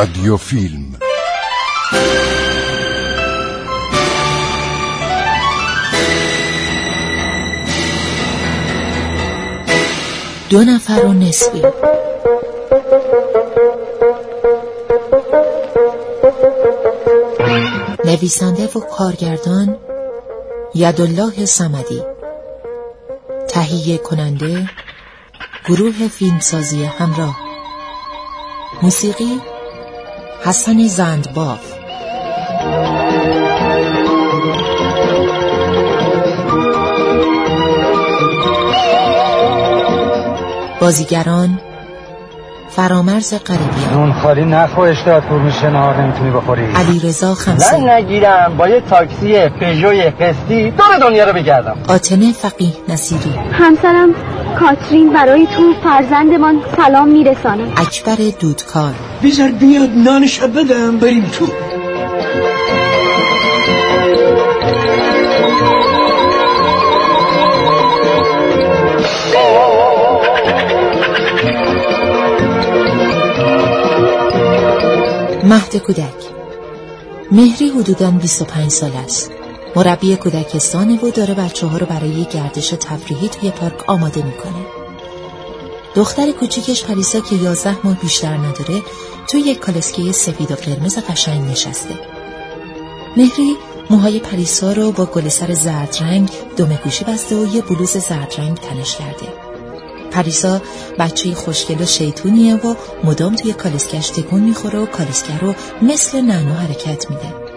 رادیو فیلم. دو نفر و نصفی نویسنده و کارگردان یدالله سمدی تهیه کننده گروه فیلمسازی همراه. موسیقی حسن زندباف. بازیگران فرامرز غریبیان نون خالی نخو اشتهات فرموش نهار نمی‌تونی بخوری. علی رضا من خمسه نگیرم با یه تاکسی پژوی قسطی. دور دنیا رو بگردم. آتنه فقیه نصیری. همسرم کاترین برای تو فرزندمان سلام میرسانم اکبر دودکار. بذار بیاد نانش بدم بریم تو. مهد کودک. مهری حدوداً 25 سال است. مربی کودکستانه و داره بچه ها رو برای گردش تفریحی توی پارک آماده می‌کنه. دختر کوچیکش پریسا که 11 ماه بیشتر نداره توی یک کالسکه سفید و قرمز قشنگ نشسته. مهری موهای پریسا رو با گل سر زرد رنگ دم گوشی بسته و یه بلوز زرد رنگ تنش کرده. پریسا بچه خوشگل و شیطونیه و مدام توی کالسکش تکون می‌خوره و کالسکه رو مثل نعنا حرکت میده.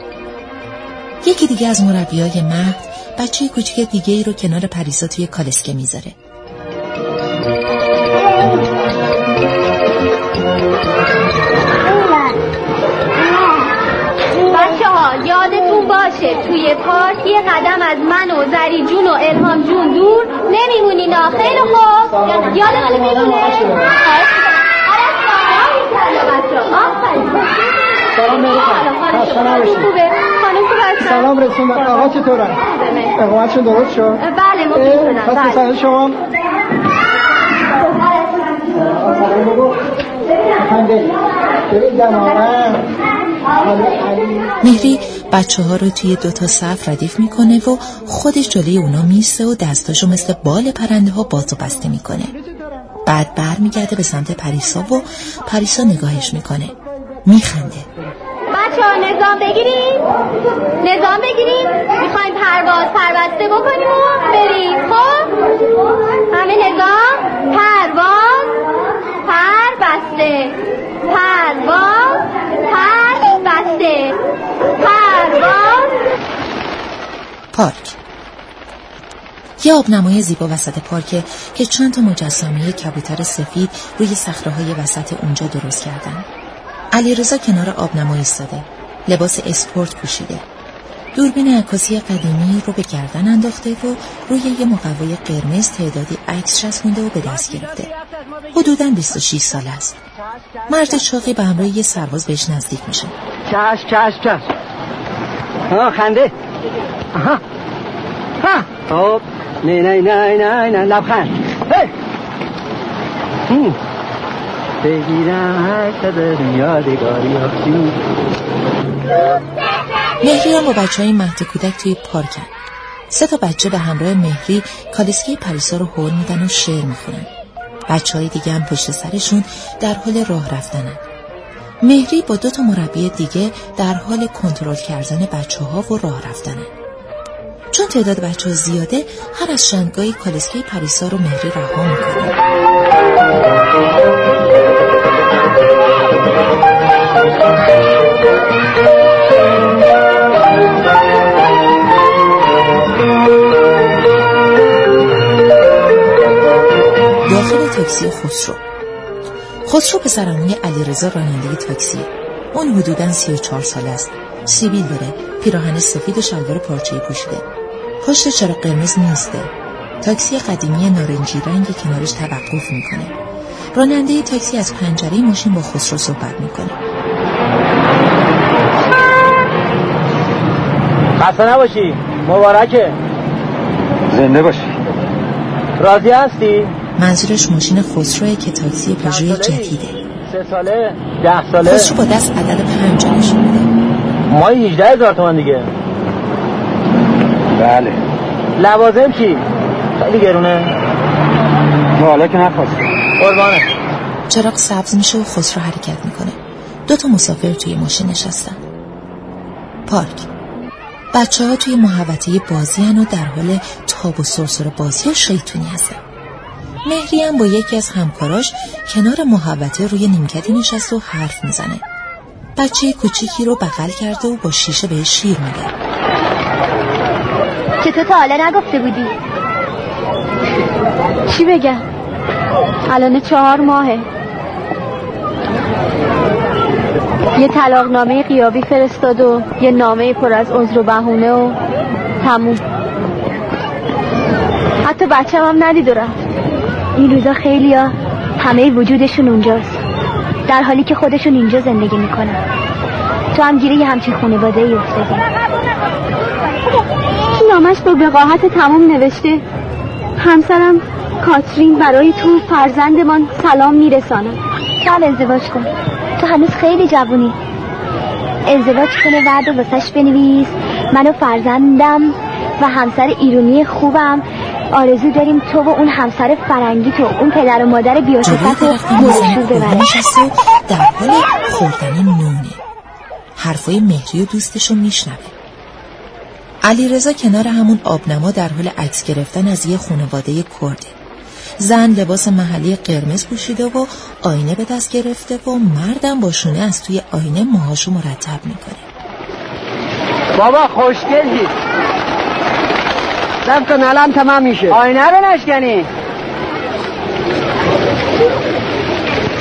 یکی دیگه از مربیای مهد بچه کوچیک دیگه ای رو کنار پریسا توی کالسکه می‌ذاره. بچه ها یادتون باشه توی پارک یه قدم از من و زری جون و الهام جون دور نمیمونین ها. خیلی خوب. یادتون میمونه سلام. هستن سلام رسون آقا چطورن اقامتشون درست شد؟ بله ما اه، شدن پس بله شما؟ مهری بچه ها رو توی دوتا صف ردیف می‌کنه و خودش جلوی اونا میسته و دستاشو مثل بال پرنده ها باز و بسته می‌کنه. بعد بر میگرده به سمت پریسا و پریسا نگاهش می‌کنه. میخنده. بچه ها نظام بگیریم. نظام بگیریم. می‌خوایم پرواز پربسته بکنیم و بریم. خب؟ همه نظام پرواز پربسته. پرواز پربسته. پرواز. پارک. یه آبنمای زیبا وسط پارکه که چند تا مجسمه کبوتر سفید روی صخره‌های وسط اونجا درست کردن. علیرضا کنار آبنما ایستاده. لباس اسپورت پوشیده. دوربین عکاسی قدیمی رو به گردن انداخته و روی یه مقوای قرمز تعدادی عکس چسبونده و به دست گرفته. حدوداً 26 سال است. مرد چاقی به همراه یه سرباز بهش نزدیک میشه. چش چش چش ها خنده آها ها خب نه نه نه نه نه لبخند. بگیرم هر قدر یادگاری آفشین. مهری هم با بچه های مهد کودک توی پارکن. سه تا بچه به همراه مهری کالسکه پریسا رو هول میدن و شعر می‌خونن بچه های دیگه هم پشت سرشون در حال راه رفتنن. مهری با دو تا مربی دیگه در حال کنترل کردن بچه ها و راه رفتنن. چون تعداد بچه ها زیاده هر از چندگاهی کالسکه پریسا رو مهری رها می‌کنه. داخل تاکسی خسرو. خسرو پسرعموی علیرضا راننده تاکسیه اون حدوداً 34 سال است. سیبیل داره پیراهن سفید و شلوار پارچه‌ای پوشیده. پشت چرا قرمز نیسته. تاکسی قدیمی نارنجی رنگی کنارش توقف می‌کنه. راننده تاکسی از پنجره ماشین با خسرو صحبت می‌کنه. خسته نباشی. مبارکه. زنده باشی. راضی هستی؟ منظورش ماشین خسروه که تاکسی پژوی جدیده. سه ساله؟ ده ساله؟ خسرو با دست عدد پنج نشون میده. مای 18 هزار تومن دیگه. بله. لوازم چی؟ خیلی گرونه. تا حالا که نخواست. قربانه. چراغ سبز میشه و خسرو حرکت می‌کنه. دو تا مسافر توی ماشین نشستن. پارک. بچه ها توی محوطه بازی هن و در حال تاب و سرسر بازی شیطونی هستن. مهری هم با یکی از همکاراش کنار محوطه روی نیمکتی نشست و حرف می‌زنه. بچه کوچیکی رو بغل کرده و با شیشه بهش شیر میده. چطور تا حالا نگفته بودی؟ چی بگم؟ الان چهار ماهه. یه طلاقنامه قیابی فرستاد و یه نامه پر از عذر و بهونه و تموم. حتی بچه هم ندید و رفت. این روزا خیلی ها همه وجودشون اونجاست. در حالی که خودشون اینجا زندگی می‌کنن. تو هم گیره یه همچین خانواده ای افتادی نامش با وقاحت تمام نوشته. همسرم کاترین برای تو فرزندمان سلام میرسانم چل ازدواج کن. هنوز خیلی جوونی. ازدواج کنه بعد و واسش بنویس. من و فرزندم و همسر ایرونی خوبم. آرزو داریم تو و اون همسر فرنگی تو اون پدر و مادر بیاشفت و مرشور ببره در حال خوردن نونه. حرفای مهری و دوستش رو میشنوه. علی رضا کنار همون آبنما در حال عکس گرفتن از یه خانواده کرده. زن لباس محلی قرمز پوشیده و آینه به دست گرفته و مردم با شونه از توی آینه موهاشو مرتب می‌کنه. بابا خوشگلی. رفت کن الان تمام میشه. آینه رو نشکنی.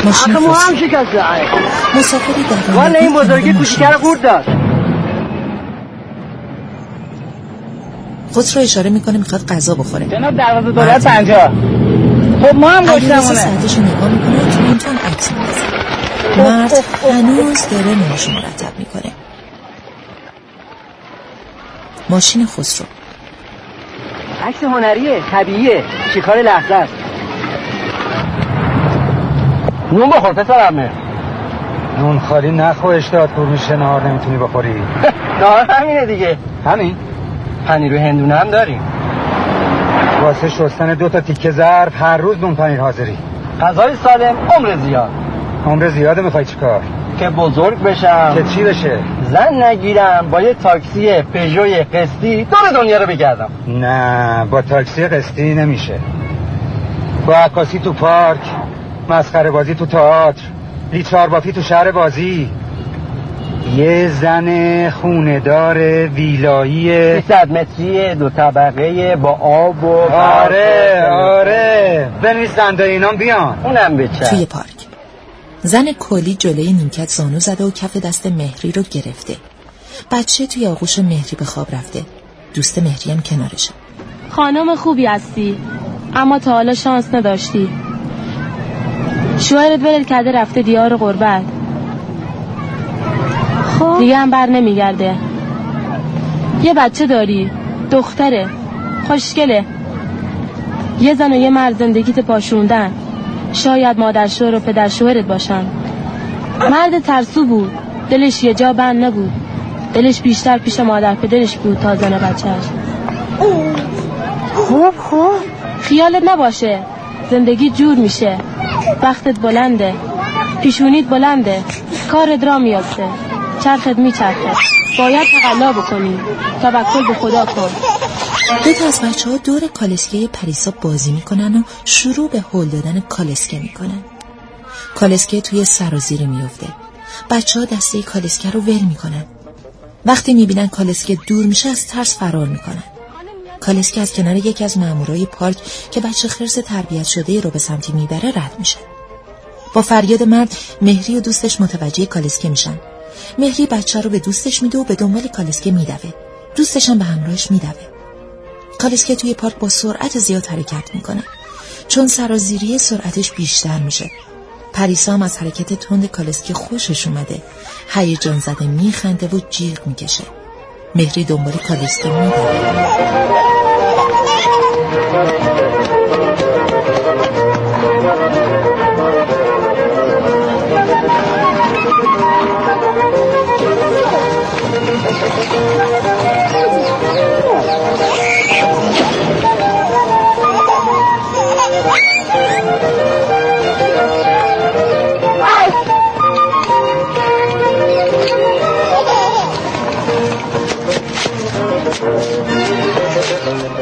ماشین آخه مو هم شکسته. مسافری در والا این بزرگی کوچیکه رو قورت داد. خسرو اشاره می‌کنه می‌خواد غذا بخوره. جناب دروازه دولت پنجاه. خب ما هم گشتمونه. ساعتش نگاه می‌کنه عکس مرد هنوز داره موهاشو مرتب می‌کنه. ماشین خسرو. عکس هنریه طبیعیه. شکار لحظه است؟ نون بخور پسرمه نون خالی نخو اشتهات پر میشه نهار نمی‌تونی بخوری. نهار همینه دیگه. همین. پنیر و هندونه هم داریم. واسه شستن دو تا تیکه ظرف هر روز نون پنیر حاضری. غذای سالم عمر زیاد. عمر زیاده می‌خوای چیکار که بزرگ بشم. که چی بشه؟ زن نگیرم با یه تاکسی پژوی قسطی دور دنیا رو بگردم. نه با تاکسی قسطی نمیشه. با عکاسی تو پارک مسخره بازی تو تئاتر لیچار بافی تو شهر بازی. یه زن خوندار ویلایی. 300 متری دو طبقه با آب و آره آره. بنویس زنده اینام بیان. اونم بچه توی پارک. زن کلی جلوی نیمکت زانو زده و کف دست مهری رو گرفته. بچه توی آغوش مهری به خواب رفته. دوست مهری هم کنارشه خانم خوبی هستی اما تا حالا شانس نداشتی. شوهرت ولت کرده رفته دیار غربت. خب. دیگه هم بر نمیگرده. یه بچه داری. دختره. خوشگله. یه زن و یه مرد زندگیت پاشوندن. شاید مادر شوهر و پدر شوهرت باشن. مرد ترسو بود. دلش یه جا بند نبود. دلش بیشتر پیش مادر پدرش بود تا زن بچهش خوب خوب خیالت نباشه. زندگی جور میشه. وقتت بلنده. پیشونیت بلنده. کارت را میافته چرخت میچرخه. باید تقلا بکنی. توکل به خدا کن. دو تا از بچه ها دور کالسکه پریسا بازی می‌کنن و شروع به هل دادن کالسکه می‌کنن. کالسکه توی سرازیری میفته بچه ها دسته کالسکه رو ول می‌کنن. وقتی می‌بینن کالسکه دور میشه از ترس فرار می‌کنن. کالسکه از کنار یکی از مامورای پارک که بچه خرس تربیت شده رو به سمتی می‌بره رد میشه. با فریاد مرد مهری و دوستش متوجه کالسکه میشن. مهری بچه رو به دوستش میده و به دنبال کالسکه میدوه. دوستش هم به همراهش میدوه. کالسکه توی پارک با سرعت زیاد حرکت می‌کنه. چون سرازیری سرعتش بیشتر میشه. پریسا هم از حرکت تند کالسکه خوشش اومده. هیجان زده میخنده و جیغ می‌کشه. مهری دنبال کالسکه میدوه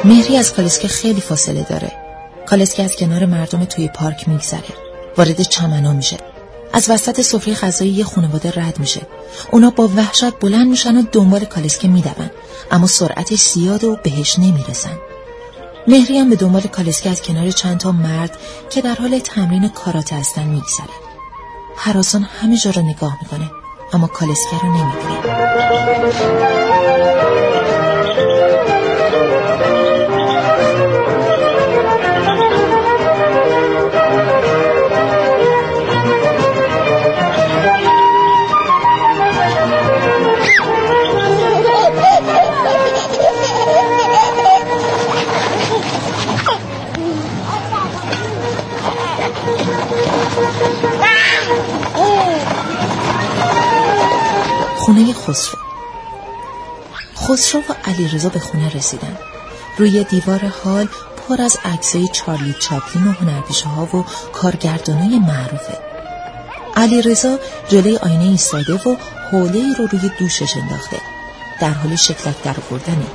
مهری از کالسکه خیلی فاصله داره. کالسکه از کنار مردم توی پارک میگذره. وارد چمنا میشه. از وسط سفره غذایی یه خانواده رد میشه. اونا با وحشت بلند میشن و دنبال کالسکه میدون. اما سرعتش زیاده و بهش نمی‌رسن. مهری هم به دنبال کالسکه از کنار چند تا مرد که در حال تمرین کاراته هستن میگذره. حراسان همه جا رو نگاه می‌کنه اما کالسکه رو نمی‌بینه. خونه خسرو. خسرو و علیرضا به خونه رسیدن. روی دیوار حال پر از عکسای چارلی چاپلین و هنرپیشه ها و کارگردانای معروفه. علیرضا جلوی آینه ایستاده و حوله رو روی دوشش انداخته. در حال شکلک در آوردنه.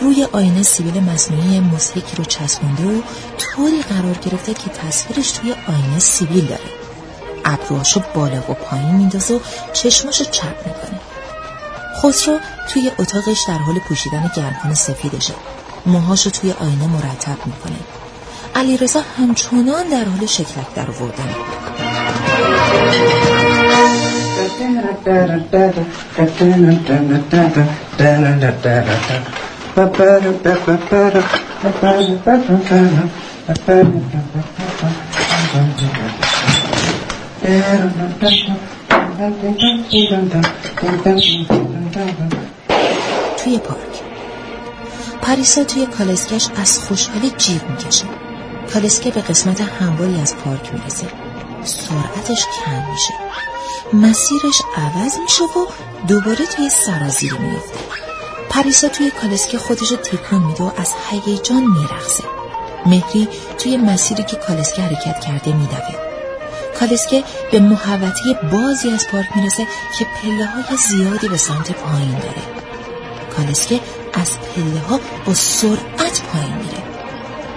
روی آینه سیبیل مصنوعی مزهکی رو چسبونده و طوری قرار گرفته که تصویرش توی آینه سیبیل داره. ابروهاشو بالا و پایین میندازه و چشماشو چپ می‌کنه. خسرو توی اتاقش در حال پوشیدن گرمخان سفیدشه. موهاشو توی آینه مرتب می‌کنه. علیرضا همچنان در حال شکلک در آوردن. توی پارک. پریسا توی کالسکش از خوشحالی جیغ می‌کشه. کالسکه به قسمت همواری از پارک می‌رسه سرعتش کم میشه. مسیرش عوض میشه و دوباره توی سرازیر میفته پریسا توی کالسکه خودش تکان میده و از هیجان میرخصه مهری توی مسیری که کالسکه حرکت کرده میدوه. کالسکه به محوطه بازی از پارک می‌رسه که پله های زیادی به سمت پایین داره. کالسکه از پله ها با سرعت پایین میره.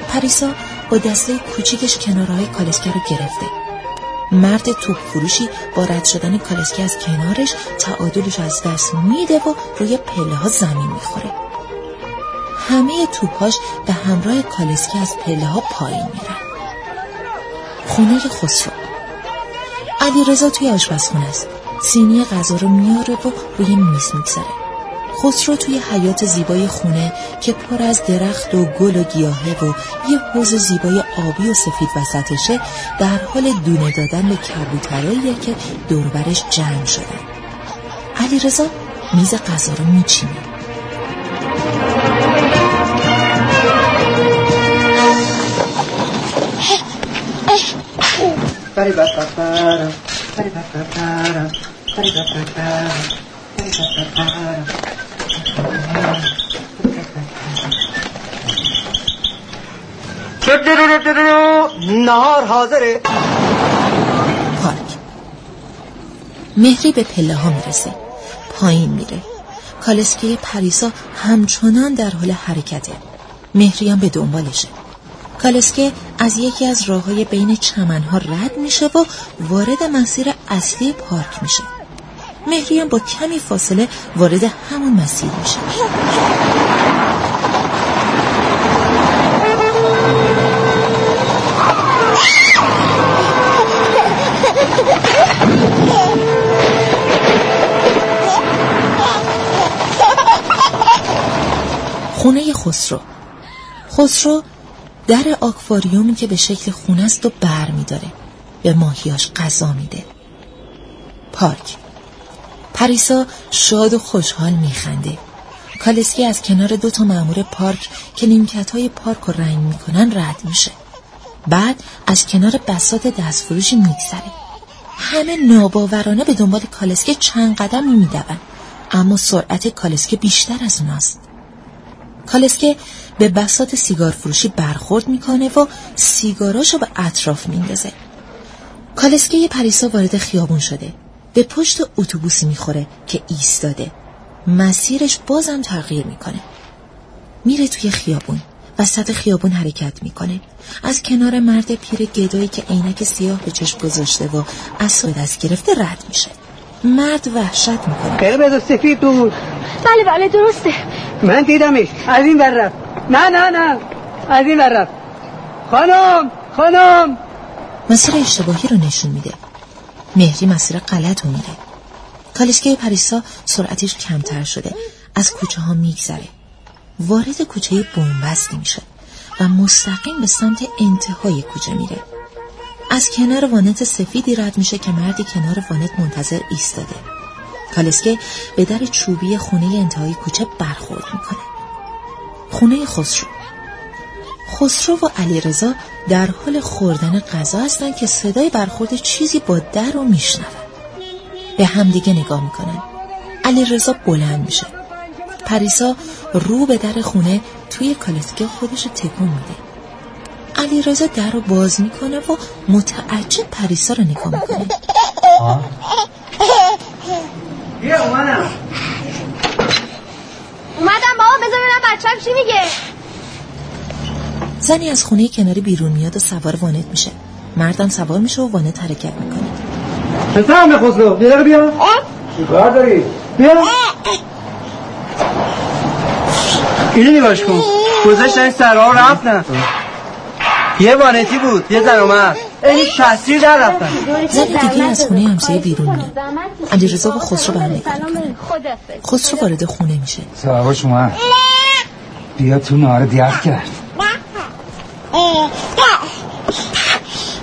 پریسا با دسته کوچیکش کنارهای کالسکه رو گرفته. مرد توپ فروشی با رد شدن کالسکه از کنارش تعادلش از دست میده و روی پله ها زمین می‌خوره. همه توپاش به همراه کالسکه از پله ها پایین میرن. خونه خسرو. علی رضا توی آشپزخونه است. سینی غذا رو میاره و روی میز می‌گذاره خسرو توی حیات زیبای خونه که پر از درخت و گل و گیاهه و یه حوز زیبای آبی و سفید وسطشه در حال دونه دادن به کبوتراییه که دوربرش جمع شدن. علی رضا میز غذا رو میچینه. نهار حاضره. پارک. مهری به پله ها می‌رسه. پایین میره. کالسکه پریسا همچنان در حال حرکته. مهری هم به دنبالشه. کالسکه از یکی از راه های بین چمنها رد میشه و وارد مسیر اصلی پارک میشه. مهری هم با کمی فاصله وارد همون مسیر میشه. خونه خسرو. خسرو در آکواریومی که به شکل خونه است و بر میداره. به ماهیاش غذا میده. پارک. پریسا شاد و خوشحال میخنده. کالسکی از کنار دو تا مأمور پارک که نیمکت های پارک رو رنگ می‌کنن رد میشه. بعد از کنار بسات دستفروشی میگذره. همه ناباورانه به دنبال کالسکی چند قدمی میدون اما سرعت کالسکه بیشتر از اوناست. کالسکه به بسات سیگار فروشی برخورد می‌کنه و سیگاراشو به اطراف میندازه. کالسکه پریسا وارد خیابون شده. به پشت اتوبوسی می‌خوره که ایستاده. مسیرش بازم تغییر می‌کنه. میره توی خیابون وسط خیابون حرکت می‌کنه. از کنار مرد پیر گدایی که عینک سیاه به چشم گذاشته و از دست گرفته رد میشه. مرد وحشت می‌کنه. قرمز سفید بود بله بله درسته. من دیدمش. از این ور رفت. نه نه نه. از این ور رفت. خانم خانم. مسیر اشتباهی رو نشون میده. مهری مسیر غلط رو میره کالسکه پریسا سرعتش کمتر شده. از کوچه ها میگذره. وارد کوچه بومبستی میشه و مستقیم به سمت انتهای کوچه میره. از کنار وانت سفیدی رد میشه که مردی کنار وانت منتظر ایستاده. کالسکه به در چوبی خونه انتهای کوچه برخورد می‌کنه. خونه خسرو. خسرو و علیرضا در حال خوردن غذا هستن که صدای برخورد چیزی با در رو میشنون. به همدیگه نگاه می‌کنن. علیرضا بلند میشه. پریسا رو به در خونه توی کالسکه خودش تکون میده. علی رضا در رو باز می‌کنه و متعجب پریسا رو نگاه می‌کنه. بیا اومدم. اومدم بابا بذار ببینم بچه‌م چی میگه. زنی از خونه کناری بیرون میاد و سوار وانت میشه. مردم سوار میشه و وانت حرکت می‌کنه. پسرم خسرو یه دقیقه بیا. چیکار داری؟ بیا. اینو نگاش کن. گذاشتن سرها رفتن یه وانتی بود یه زن اومد. این شستی در رفتن. زن دیگه از خونه همسایه بیرون میاد. علیرضا و خسرو به هم نگاه می‌کنه خسرو وارد خونه میشه. صاحبش اومد. بیا تو نهار دیت کرد.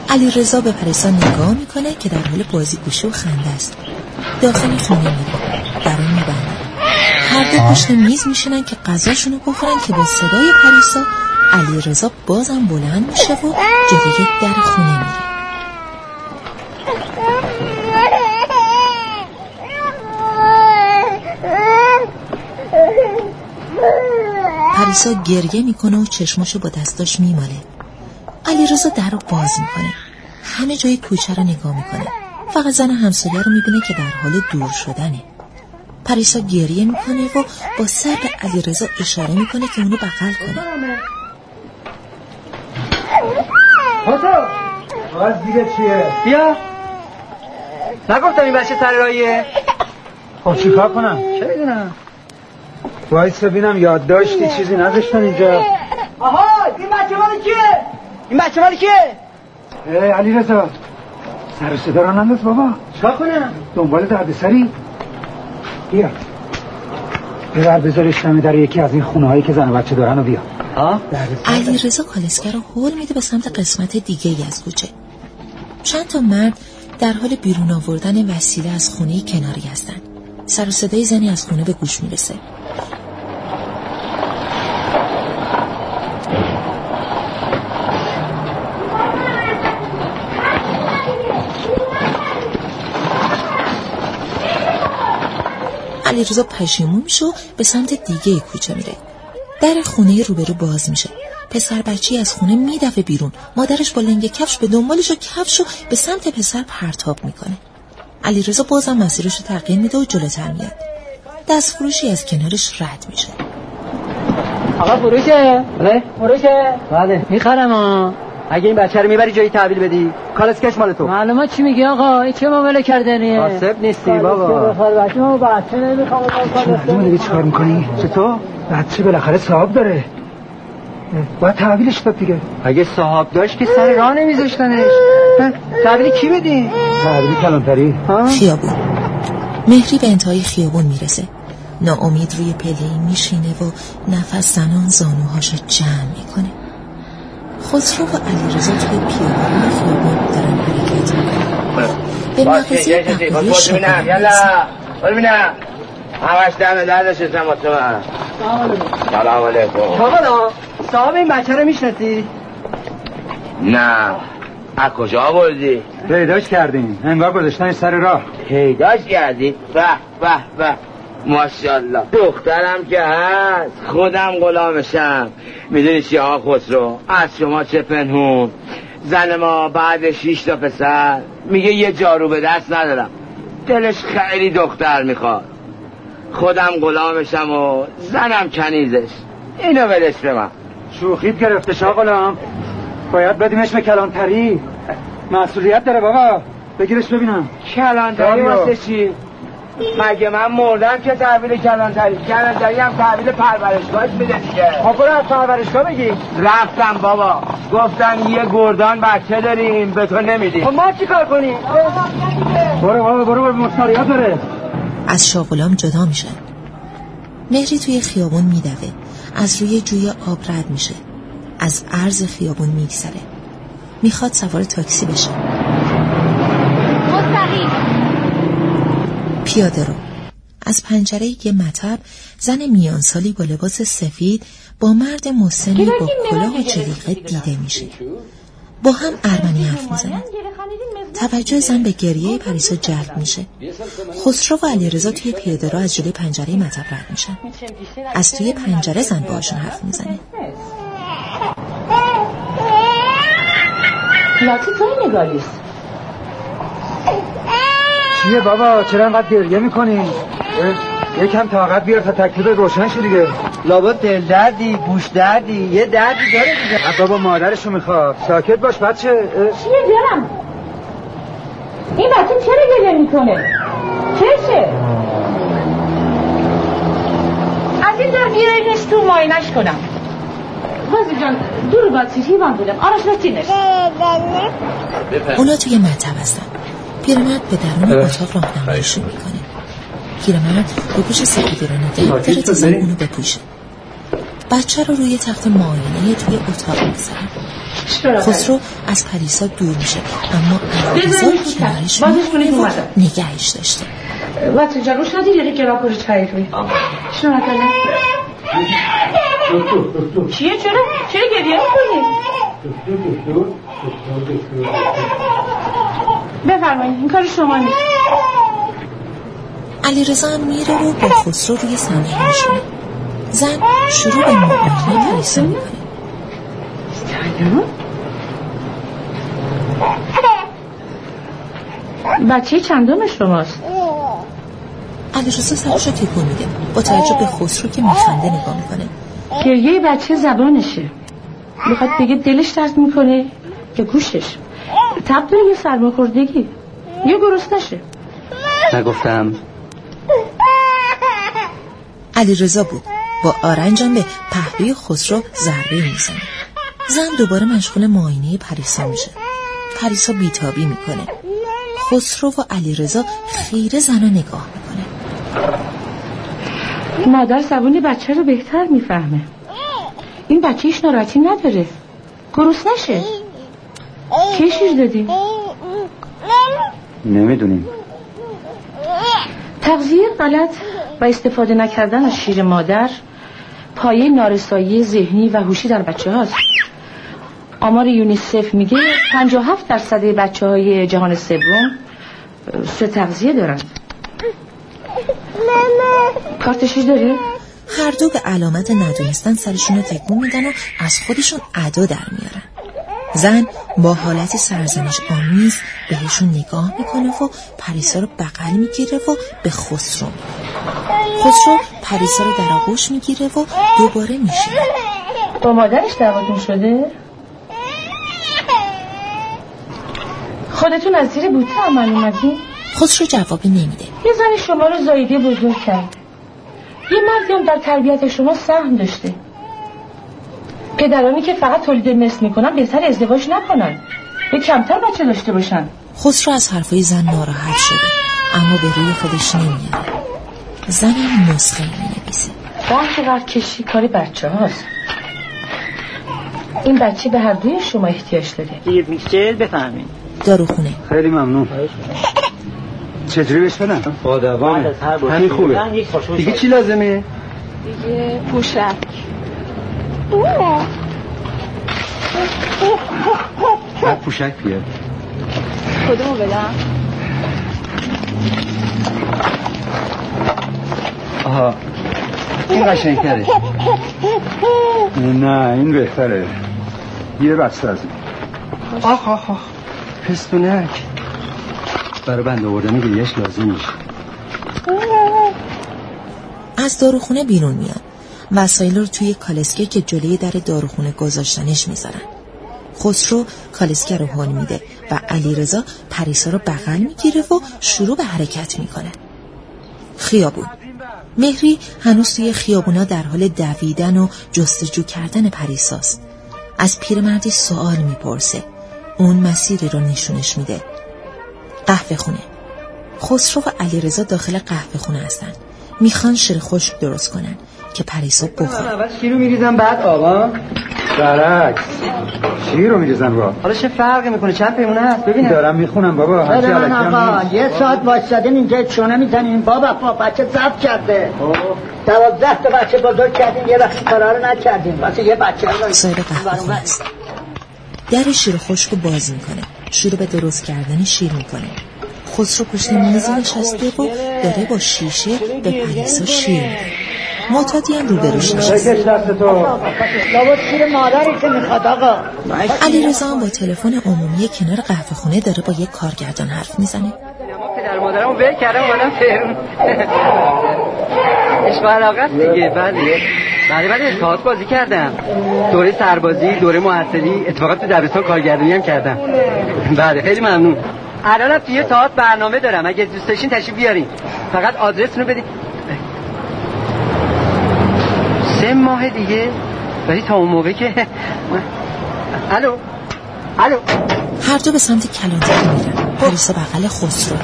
علی رضا به پریسا نگاه می‌کنه که در حال بازی گوشه و خنده است. داخل خونه میره. درون میبنده هر دو پشت میز میشنن که غذاشونو بخورن که به صدای پریسا علی رضا بازم بلند میشه و جلوی در خونه میره. پریسا گریه می‌کنه و چشماشو با دستاش میماله. علی رضا در رو باز می‌کنه. همه جای کوچه رو نگاه می‌کنه. فقط زن همسایه رو می‌بینه که در حال دور شدنه. پریسا گریه می‌کنه و با سر به علی رضا اشاره می‌کنه که اونو بغل کنه. خسرو باز دیگه چیه؟ بیا. نگفتم این بچه سر راهیه خب چیکار کنم؟ چه می‌دونم؟ وایس ببینم یادداشتی چیزی نذاشتن اینجا. آها این بچه مال کیه؟ این بچه مال کیه؟ ای علی رضا سر صدا رو ننداز بابا. چیکار کنم؟ دنبال درد سری بیا. ببر بذارش دم در یکی از این خونه هایی که زن و بچه دارن و بیا. ها؟ علی رضا کالسکر رو هول میده به سمت قسمت دیگه ای از کوچه. چند تا مرد در حال بیرون آوردن وسیله از خونه کناری هستند سر و صدای زنی از خونه به گوش می‌رسه. علیرضا پشیمون میشه و به سمت دیگه کوچه میره. در خونه روبرو باز میشه. پسر بچی از خونه میدوه بیرون. مادرش با لنگ کفش به دنبالش و کفش رو به سمت پسر پرتاب می‌کنه. علیرضا بازم مسیرش رو تغییر میده و جلوتر میاد. دست فروشی از کنارش رد میشه. آقا فروشه؟ بله. فروشه؟ بله. می‌خرم ها. اگه این بچه رو می‌بری جایی تحویل بدی. کالسکش مال تو. معلومه چی میگی آقا؟ این چه معامله کردنیه؟ کاسب نیستی بابا. بچه ما بچه نمی‌خوام چیکار می‌کنی؟ چطور؟ بچه بالاخره صاحب داره. باید تحویلش داد دیگه. اگه صاحب داشت که سر راه نمیذاشتنش. تحویل کی بدی؟ تحویل کلانتری. ها؟ خیابون. مهری به انتهای خیابون می‌رسه. ناامید روی پله میشینه و نفس زنان زانوهاشو جمع می‌کنه. خسرو و علیرضا توی پیاده خیابون دارن حرکت می‌کنن. به مغازه بقالی شاپنگ یلا ببینم. همش دم دردش اسم مطمئن سلام علیکم. بابا صاحب این بچه رو می‌شناسی؟ نه. از کجا بردی؟ پیداش کردیم. انگار گذاشتنش سر راه. پیداش کردی؟ به به به. ماشاءالله. دخترم که هست. خودم غلامشم. می‌دونی چی آقا خسرو؟ از شما چه پنهون؟ زن ما بعد شیش تا پسر. میگه یه جارو به دست ندارم. دلش خیلی دختر می‌خواد. خودم غلامشم و زنم کنیزش. اینو بدش به من. شوخیت گرفته شا غلام باید بدیمش به کلانتری. مسئولیت داره بابا. بگیرش ببینم. کلانتری واسه چی؟ مگه من مردم که تحویل کلانتری کلانتری هم تحویل پرورشگاهش بده دیگه. خب برو از پرورشگاه بگی. رفتم بابا. گفتن یه گردان بچه داریم به تو نمیدیم. خب ما چی کار کنیم؟ برو بابا برو برو مشتریات داره. از شاغلام جدا میشن مهری توی خیابون میدوه. از روی جوی آب رد میشه. از عرض خیابون میگذره. می‌خواد سوار تاکسی بشه. مستقیم. پیاده رو. از پنجره یه مطب زن میانسالی با لباس سفید با مرد مسنی با کلاه و جلیقه دیده میشه. با هم ارمنی حرف می‌زنن. توجه زن به گریه پریسا جلب میشه. خسرو و علیرضا توی پیاده رو از جلوی پنجره مطب رد میشن. از توی پنجره زن باهاشون حرف می‌زنه لاتی توی نگاریست چیه بابا؟ چرا انقدر گریه می‌کنی؟ یکم طاقت بیار تا تکلیف روشن شه دیگه. لابد دل دردی گوش دردی یه دردی داره دیگه. بابا مادرشو می‌خواد ساکت باش بچه. چیه جانم این بچه چرا گریه می‌کنه؟ چشه از این در بیارینش تو ماینش کنم. بازی جان دور باتیش هیوان بودم. آرش بچینش اونا توی مطب هستن. پیرمرد به درون اتاق راهنماییشون می‌کنه. پیرمرد پوش سفیدی رو نده زن اونو بپوشه بچه رو روی تخت معاینه توی اتاق می‌ذاره خسرو از پریسا دور میشه. اما تو کنارش و اومدم. نگهش داشته. بچه جان روش ندید یکی را کجا چایی شنو نکنه چیه؟ چرا؟ چرا گریه می‌کنی؟ بفرمایید این کار شما نیست. علیرضا هم میره و با خسرو روی صندلی میشینه. زن شروع به معاینه پریسا می‌کنه. بچه چندم شماست؟ علیرضا سرش رو تکون میده. با توجه به خسرو که میخنده نگاه می‌کنه. گریه بچه زبانشه. می‌خواد بگه دلش درد می‌کنه یا گوشش. تب داره یه سرماخوردگی. یا گرسنشه نگفتم علیرضا بود. با آرنجم به پهلوی خسرو ضربه می‌زنه. زن دوباره مشغول معاینه پریسا میشه. پریسا بیتابی می‌کنه. خسرو و علیرضا خیره زن رو نگاه می‌کنه. مادر زبون بچه رو بهتر می‌فهمه. این بچه هیچ ناراحتی نداره. گرسنشه کی شیر دادی؟ نمی‌دونیم. تغذیه غلط و استفاده نکردن از شیر مادر پایه نارسایی ذهنی و هوشی در بچه هاست آمار یونیسف میگه 57 درصد بچه های جهان سوم سه تغذیه دارن کارتشی داره؟ هر دو به علامت ندونستن سرشون رو تکون میدن و از خودشون ادا در میارن. زن با حالت سرزنش آمیز بهشون نگاه می‌کنه و پریسا رو بغل می‌گیره و به خسرو خسرو پریسا رو در آغوش می‌گیره و دوباره میشینه. با مادرش دعواتون شده؟ خودتون از زیر بوته عمل اومدین؟ خسرو جوابی نمیده. یه زن شما رو زایده بزرگ کرد. یه مردی هم در تربیت شما سهم داشته. پدرانی که فقط تولید مثل می‌کنن بهتر ازدواج نکنن. یا کمتر بچه داشته باشن. خسرو از حرفای زن ناراحت شده. اما به روی خودش نمیاره زن نسخه می‌نویسه. بحث وقت کشی کار بچه هاست. این بچه به هر دوی شما احتیاج داره. دیگه میشه بفهمین. داروخونه. خیلی ممنون. چجوری بهش بدم؟ باشی همین خوبه. دیگه چی لازمه؟ دیگه پوشک بعد پوشک بیار کدومو بدم آها این قشنگتره نه این بهتره یه بسته از این آخ آخ آخ پستونک برای بند آوردن گریش لازم میشه از داروخونه بیرون میان وسایل رو توی کالسکه که جلوی در داروخونه گذاشتنش می‌ذارن. خسرو کالسکه رو حال میده و علیرضا پریسا رو بغل می‌گیره و شروع به حرکت می‌کنه. خیابون. مهری هنوز توی خیابونا در حال دویدن و جستجو کردن پریساست. از پیرمردی سوال می‌پرسه. اون مسیری رو نشونش میده. قهوه خونه. خسرو و علیرضا داخل قهوه خونه هستن. می‌خوان شیر خشک درست کنن. که پریسا بخوره اول شیر رو میریزم بعد آبا. برعکس. شیر رو میریزن با حالا چه فرقی می‌کنه؟ چند پیمونه هست؟ ببینم. دارم می‌خونم بابا. بله من علکی هم آقا نیست. یه ساعت وایستادیم اینجا چونه می‌زنیم بابا با بچه زب کرده. دوازده تا بچه بزرگ کردیم یه وقتی کارا رو نکردیم. واسه یه بچه رو است در شیر خشک رو باز می‌کنه. شروع به درست کردن شیر می‌کنه. خسرو پشت میز نشسته و داره با شیشه به پریسا شیر. میده معتادی هم روبروش نشسته بکش دست تو. لابد شیر مادری که می‌خواد آقا؟ علیرضا هم با تلفن عمومی کنار قهوه خونه داره با یک کارگردان حرف می‌زنه. پدر ول کردم اومدم تهرون عشق و علاقه است دیگه بله. بله بله ارتباط بازی کردم. دوره سربازی دوره محصلی اتفاقات تو دبستان کارگردانی هم کردم. بله خیلی ممنون. الانم توی تئاتر برنامه دارم. اگه دوست داشتین تشریف بیارین. فقط آدرس رو بدین. سه ماه دیگه. ولی تا اون موقع که الو؟ الو؟ هر دو به سمت کلانتری میرن پریسا بغل خسرو.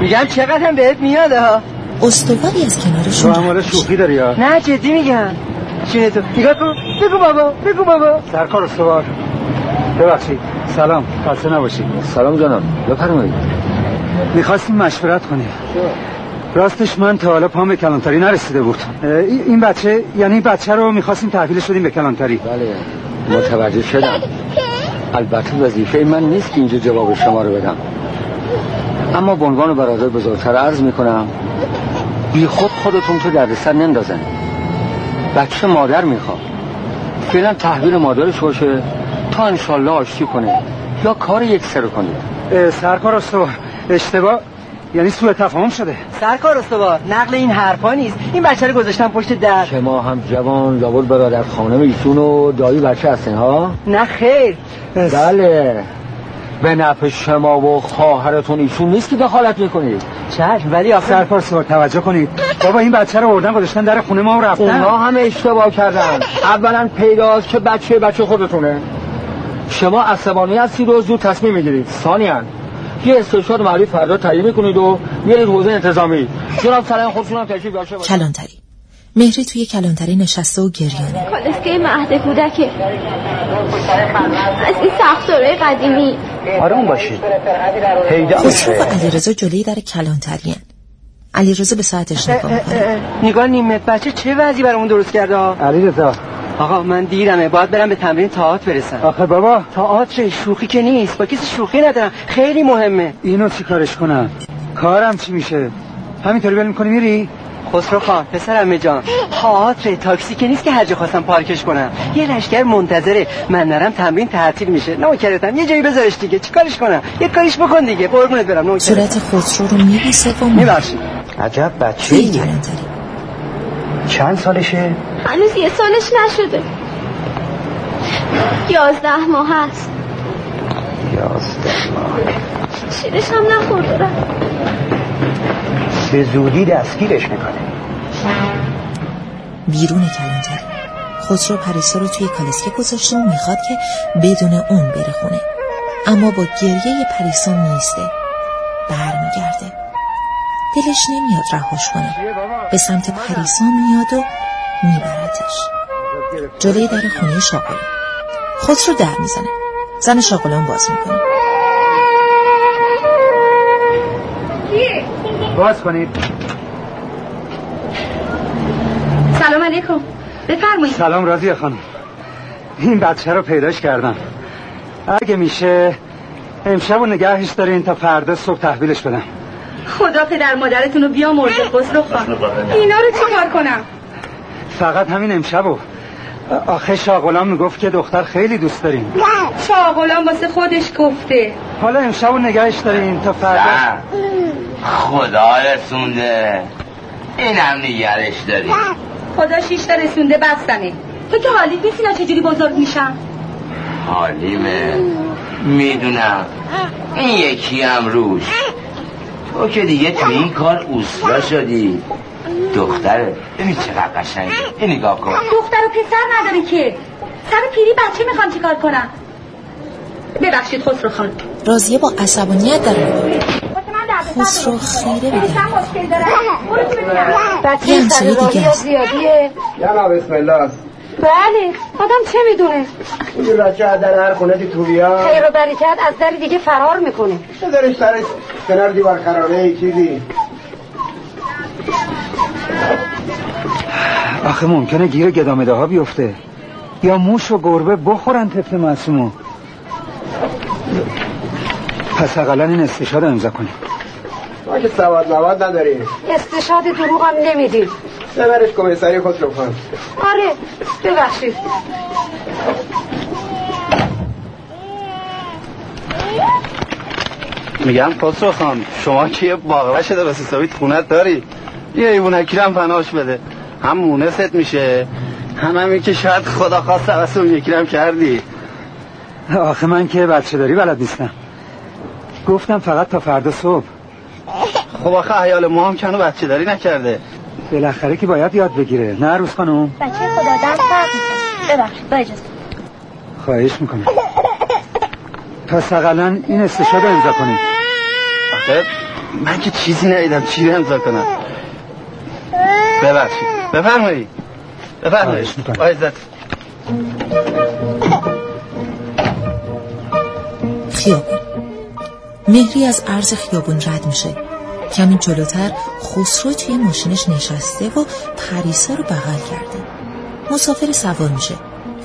میگم چقدر هم بهت میاد ها؟ استواری از تو کنارشون هم حالا رد میشه. شوخی داری یا نه جدی میگم. چونه تو؟ نگاه کن. بگو بابا بگو بابا. سرکار استوار. ببخشید. سلام. خسته نباشید. سلام جانم بفرمایید. می‌خواستیم مشورت کنیم. راستش من تا حالا پام به کلانتری نرسیده بود. این بچه یعنی این بچه رو می‌خواستیم تحویلش بدیم به کلانتری. بله. متوجه شدم. البته وظیفه من نیست که اینجا جواب شما رو بدم. اما به عنوان برادر بزرگتر عرض می‌کنم بی خود خودتون تو دردسر نندازن. بچه مادر می‌خواد. فعلا تحویل مادرش باشه تا انشالله آشتی کنه یا کار یک سر کنه اه، سرکار استوار اشتباه یعنی سوء تفاهم شده. سرکار استوار. نقل این حرفا نیست. این بچه رو گذاشتم پشت در. شما هم جوان لابد برادر خانم ایشون و دایی بچه هستین ها؟ نه خیر. بله. به نفع شما و خواهرتون ایشون نیست که دخالت می‌کنید چشم ولی آخر سرکار استوار توجه کنید. بابا این بچه رو بردن گذاشتن در خونه ما و رفتن. اونا همه اشتباه کردن. اولا پیداست که بچه بچه خودتونه. شما عصبانی هستید و زود تصمیم می‌گیرید. ثانیا یه استشار مالی فردا تعیین می‌کنید و میرید حوزه انتظامی. جناب سلام خودتون هم تشریف داشته باشید کلانتری. مهری توی کلانتری نشسته و گریانه. کالسکه مهد کودکه. از این ساختاره قدیمی. آروم باشید. پیدا خسرو و علیرضا جلوی در کلانتریان علیرضا به ساعتش نگاه می‌کنه. نگاه نیمت بچه چه وضعی برامون درست کرده؟ ها؟ آقا من دیرمه باید برم به تمرین تئاتر برسم. آخه بابا. تئاتر شوخی که نیست. با کسی شوخی ندارم. خیلی مهمه. اینو چی کارش کنم؟ کارم چی میشه؟ همینطوری ول می‌کنی میری؟ خسرو خان پسرم جان. تئاتر تاکسی که نیست که هر جا خواستم پارکش کنم. یه لشکر منتظره. من نرم تمرین تعطیل میشه. نوکرتم. یه جایی بذارش دیگه. چیکارش کنم؟ یه کاریش بکن دیگه. قربونت برم نوکرت صورت خسرو رو میبوسه و میبخشید. عجب بچه توی کلانتری چند سالشه؟ هنوز یه سالش نشده. یازده ماه هست. یازده ماه. شیرش هم نخورده. به زودی دستگیرش می‌کنه. بیرون کلانتری خسرو پریسا رو توی کالسکه گذاشته و می‌خواد که بدون اون بره خونه. اما با گریه پریسا میسته برمیگرده. دلش نمیاد رهاش کنه. به سمت پریسا میاد و میبردش. جلوی در خونه شاغلان. خسرو در می‌زنه. زن شاغلان باز می‌کنه. باز کنید. سلام علیکم. بفرمایید. سلام راضیه خانم. این بچه رو پیداش کردم. اگه میشه امشب و نگهش دارین تا فردا صبح تحویلش بدم. خدا پدر مادرتون رو بیا مرد خسرو خان اینا رو چیکار کنم؟ فقط همین امشبو. آخه شاغلان می‌گفت که دختر خیلی دوست داریم. شاغلان واسه خودش گفته. حالا امشبو نگهش داریم تا فردا. خدا رسونده. اینم نگرش داری خدا شیشتا رسونده بستنه. تو که حالیت نیست اینا چجوری بزرگ میشن؟ حالیمه. می‌دونم. این یکی هم روش. تو که دیگه تو این کار اوستا شدی. دختره ببین چقدر قشنگه. این نگاه کن. دختر و پسر نداره که. سر پیری بچه می‌خوام چیکار کنم ببخشید خسرو خان. رازیه با عصبانیت در خسرو خیره به یه همسایه دیگه. است بسم الله بله آدم چه می‌دونه؟ این بچه از در هر خونه تو بیا. خیر و برکت از در دیگه فرار می‌کنه. بذارش سرش کنار دیوار خرابه ای چیزی. آخه ممکنه گیر گدامده ها بیفته. یا موش و گربه بخورن طفل معصومو. پس اقلا این استشاد امضا کنیم. ما که سواد مواد نداریم. استشاد دروغ هم نمیدیم. ببرش کمیساری خسرو خان آره ببخشید. میگم خسرو خان شما که یه باقوه شده بس حسابیت خونت داری؟ یه ایوونکی هم پناش بده. هم مونست میشه هم همین که شاید خدا خواست واسه اون یکی هم کردی. آخه من که بچه داری بلد نیستم. گفتم فقط تا فردا صبح. خب آخه حیال ما هم کنو بچه داری نکرده. بالاخره که باید یاد بگیره. نه روز خانم؟ بچه خدا دست ببخشید با اجازه خواهش می‌کنم. پس اقلا این استشاد امضا آخه من که چیزی ندیدم. چی رو امضا کنم؟ ببخشید. بفرمایید. بفرمایید. خواهش خیابون. مهری از عرض خیابون رد میشه. کمی جلوتر خسرو توی ماشینش نشسته و پریسا رو بغل کرده. مسافر سوار میشه.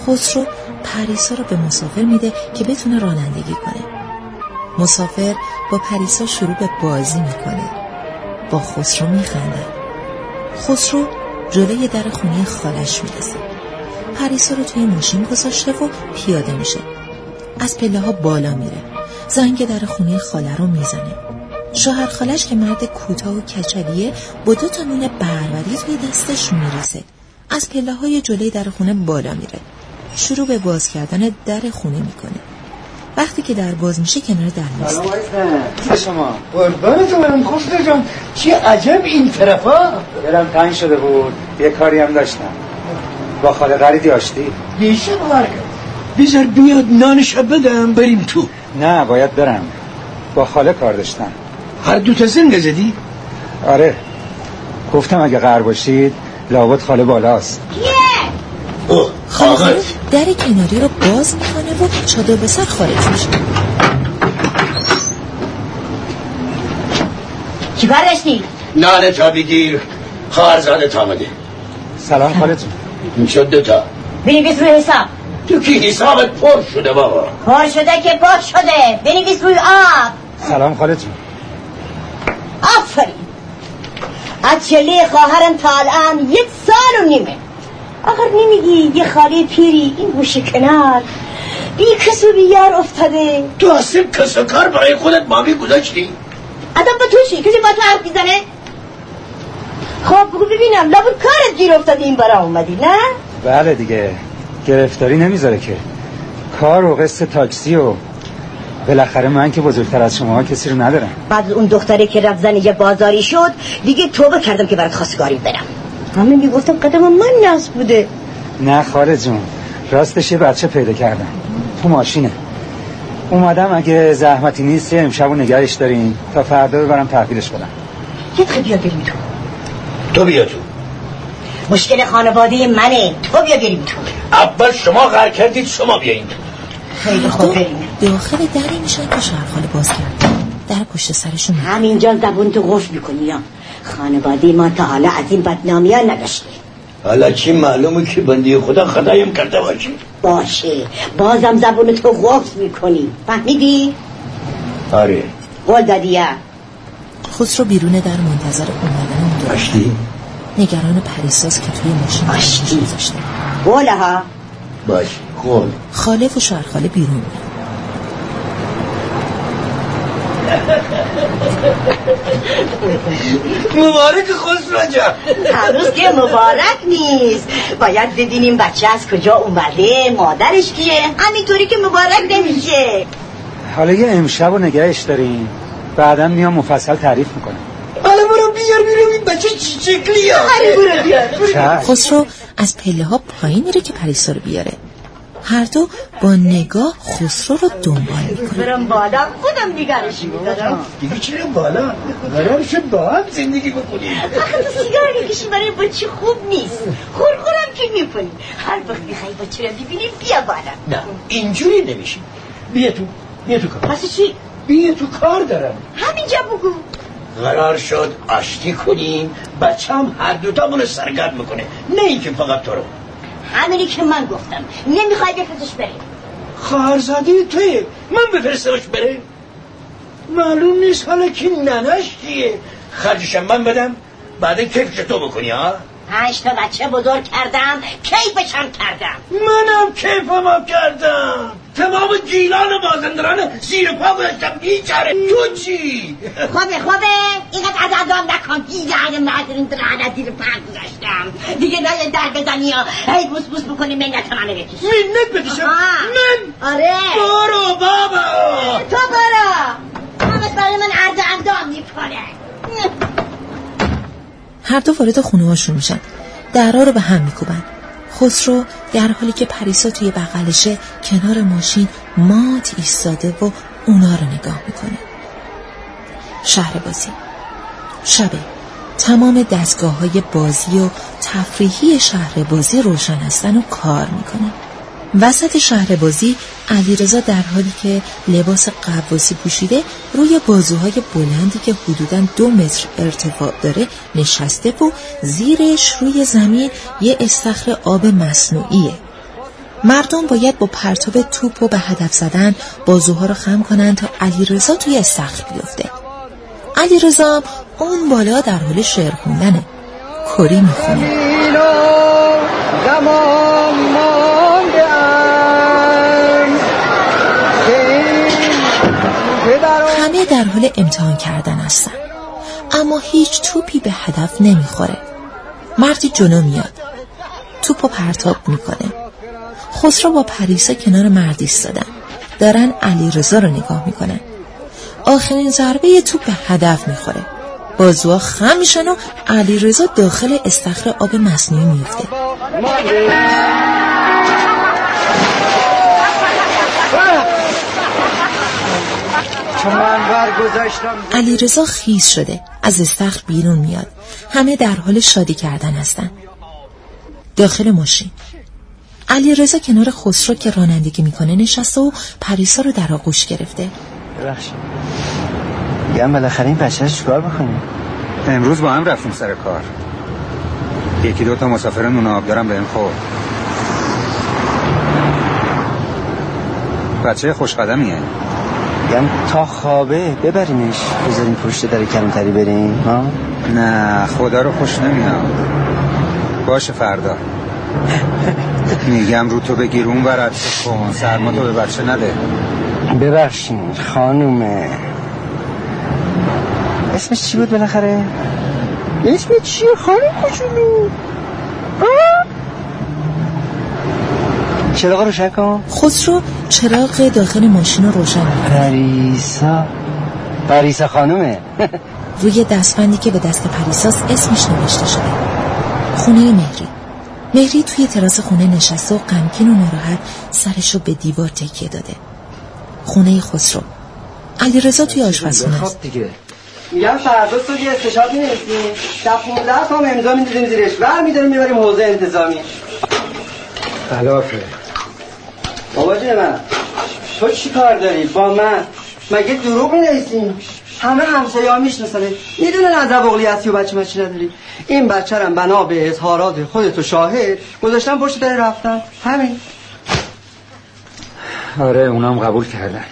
خسرو پریسا رو به مسافر میده که بتونه رانندگی کنه. مسافر با پریسا شروع به بازی می‌کنه. با خسرو میخنده. خسرو جلوی در خونه خالش می‌رسه. پریسا رو توی ماشین گذاشته و پیاده میشه. از پله ها بالا میره. زنگ در خونه خاله رو می‌زنه. شوهر خالش که مرد کوتاه و کچلیه با دو تا نون بروری توی دستش می‌رسه از پله های جلوی در خونه بالا میره. شروع به باز کردن در خونه می‌کنه. وقتی که در باز میشه کنار در میسته چه شما؟ قربانتو برم خسرو جان. چه عجب این طرفا دلم تنگ شده بود. یه کاری هم داشتم. با خاله غریدی آشتی؟ بیشه برکت بذار بیاد نانشو بدم بریم تو. نه باید برم. با خاله کار داشتم. هر دو تا زنگ زدی؟ آره. گفتم اگه قرار باشید لابد خاله بالاست. اوه خاله در کناری رو باز می‌کنه و چادر به سر خارج میشه. چی برشتی؟ نان تا بگیر. خواهرزاده آمده سلام خاله جون این شد دوتا بنویس روی حساب. تو که حسابت پر شده بابا؟ پر شده که پر شده. بنویس روی آب. سلام خاله جون آفرین از چله خواهرم تا الان یک سال و نیمه. آخر نمیگی یه خالی پیری این گوشه کنار. بی کس و بیار افتاده. تو اصلا کس و کار برای خودت مامی گذاشتی؟ آدم با توشی کسی با تو حرف می‌زنه؟ خب بگو ببینم لابد کارت گیر افتاده این برا اومدی نه؟ بله دیگه گرفتاری نمی‌ذاره که. کار و قصه تاکسی و بالاخره من که بزرگتر از شما کسی رو ندارم. بعد اون دختری که رفت زن یه بازاری شد دیگه توبه کردم که برات خواستگاری برم همه می‌گفتم قدم من نصب بوده. نه خاله جون راستش یه بچه پیدا کردم. تو ماشینه. اومدم اگه زحمتی نیست یه امشبو نگهش دارین تا فردا ببرم تحویلش بدم. یه دقیقه بیا بریم تو. تو بیا تو. مشکل خانواده منه. تو بیا بریم تو. اول شما غر کردید شما بیاین تو خیلی خوب. بریم داخل دری میشن که شهرخاله باز کرد در پشت سرشون. همینجا زبون تو قفل می‌کنی یا. خانواده ما تا حالا از این بدنامی ها نداشته حالا چی معلومه که بندی خدا خدایم کرده باشی باشه. بازم زبون تو قفل می‌کنی. فهمیدی؟ آره. قول دادی یا. خسرو بیرون در منتظر اومدن اون آشتی؟ نگران پریساز که توی ماشین آشتی. گذاشته قوله ها. باش. قول. خاله و شوهرخاله بیرون. میرن مبارک خسرو جان هنوز که مبارک نیست. باید ببینیم بچه از کجا اومده مادرش کیه؟ همینطوری که مبارک نمیشه. حالا یه امشب و نگهش داریم. بعدا میام مفصل تعریف می‌کنم. حالا برو بیار بیرون این بچه چی شکلی آره برو بیار. خسرو از پله ها پایین میره که پریسا رو بیاره. هر دو با نگاه خسرو رو دنبال می‌کنه برم بالا خودم نگرش میدارم. دیگه چرا بالا قرار شد با هم زندگی بکنیم. آخه تو سیگار می‌کشی برای بچه خوب نیست. خورخورم که می‌کنی. هر وقت می‌خوای بچه رو ببینیم بیا بالا نه اینجوری نمیشه بیا تو بیا تو کار. پس چی؟ بیا تو کار دارم. همینجا بگو. قرار شد آشتی کنیم. بچه هم هر دوتامون رو سرگرد می‌کنه. نه اینکه فقط تو رو. همینی که من گفتم. نمی‌خوای بفرستش بریم خواهرزاده توی. من بفرستمش بره. معلوم نیست حالا که ننش کیه خرجشم من بدم بعد کیفش تو بکنی ها؟ پنج تا بچه بزرگ کردم کیفشم کردم؟ منم کیفم کردم؟ تمام گیلان مازندران زیر پا گذاشتم بیچاره تو چی؟ خوبه خوبه. اینقدر عددام نکن. دیگه مدرین درانه دیر پر گذاشتم. دیگه نه در بزنی ها هی بوس بوس بکنی منت منو بکش منت بکشم. من؟ آره. برو بابا. تو برو. همش برای من عرض اندام می‌کنه. هر دو وارد خونه هاشون میشن. درها رو به هم میکوبن. خسرو در حالی که پریسا توی بغلشه کنار ماشین مات ایستاده و اونا رو نگاه می‌کنه. شهر بازی شبه تمام دستگاه های بازی و تفریحی شهر بازی روشن هستن و کار می‌کنه وسط شهر بازی علیرضا در حالی که لباس قواسی پوشیده روی بازوهای بلندی که حدوداً دو متر ارتفاع داره نشسته و زیرش روی زمین یه استخر آب مصنوعیه. مردم باید با پرتاب توپ و به هدف زدن بازوها رو خم کنن تا علیرضا توی استخر بیفته. علیرضا اون بالا در حال شعر خوندنه. کری می‌خونه همه در حال امتحان کردن هستن. اما هیچ توپی به هدف نمی‌خوره. مردی جلو میاد. توپو پرتاب می‌کنه. خسرو با پریسا کنار مرد ایستادن. دارن علی رضا رو نگاه می‌کنن. آخرین ضربه توپ به هدف می‌خوره. بازوها خم میشن و علی داخل استخر آب مصنوعی میفته علی رضا خیز شده. از استخر بیرون میاد. همه در حال شادی کردن هستن. داخل ماشین. علی رضا کنار خسرو که رانندگی می‌کنه نشسته و پریسا رو در آغوش گرفته. ببخشید. میگم بالاخره این بچه رو چیکار بکنیم؟ امروز با هم رفتیم سر کار. یکی دو تا مسافر نون آب دارم به این خورد. بچه خوشقدمیه. میگم تا خوابه ببرینش. بذاریم پشت در کمتری بریم ها؟ نه خدا رو خوش نمیام باشه فردا. میگم رو تو بگیر اون ورد کن. سرما تو به بچه نده. ببخشین خانومه. اسمش چی بود بالاخره؟ اسم چیه؟ خانم کوچولو چراغ روشن کن. خسرو چراغ داخل ماشین رو روشن پریسا. پریسا خانومه. روی دستبندی که به دست پریساس اسمش نوشته شده. خونه مهری. مهری توی تراس خونه نشسته و غمگین و ناراحت سرش رو به دیوار تکیه داده. خونه خسرو. علیرضا توی آشپزخونه است. دیگه. میگم فردا صبح یه استشاد می‌نویسیم شب 15 تا هم امضا می‌دیم زیرش. ور می‌داریم می‌بریم حوزه انتظامی. خلافه. بابا من تو چی کار داری؟ با من؟ مگه دروغ می‌نویسیم همه همسایه ها میشناسنه می‌دونن از اقلی هستی و بچه مچی نداری. این بچه رم بنا به اظهارات خودت و شاهد. گذاشتن پشت در رفتن. همین. آره اونام قبول کردن.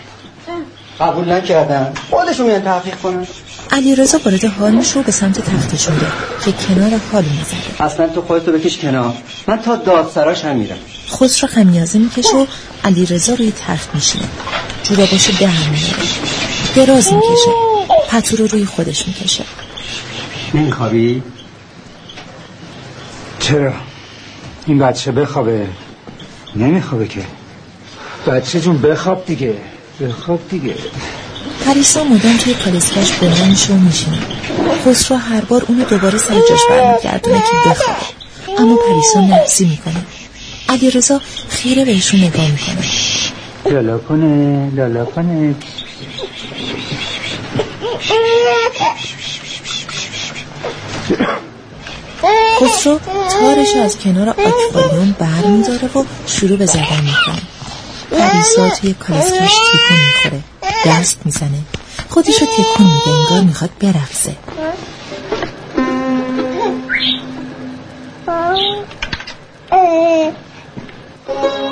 قبول نکردن؟ خودشون میان تحقیق کنن. علی رضا وارد حال میشه و به سمت تختش میره که کنار حال می‌زنه اصلا تو خودتو بکش کنار. من تا دادسراش هم میرم. خسرو خمیازه می‌کشه و علی رضا روی تخت میشینه. جوراباشو در میاره دراز می‌کشه. پتو رو روی خودش می‌کشه. نمیخوابی؟ چرا؟ این بچه بخوابه. نمیخوابه که. بچه جون بخواب دیگه. بخواب دیگه. پریسا مدام توی کالسکش بلند میشه و میشینه. خسرو هر بار اونو دوباره سر جاش برمیگردونه که بخوابه. اما پریسا نحسی می‌کنه. علی رضا خیره بهشون نگاه می‌کنه. لالا کنه لالا کنه خسرو تارش از کنار آکواریوم بر میداره و شروع به زدن می‌کنه. پریسا توی کالسکش تکون می‌خوره. دست می‌زنه. خودشو تکون میده انگار می‌خواد برقصه زنگ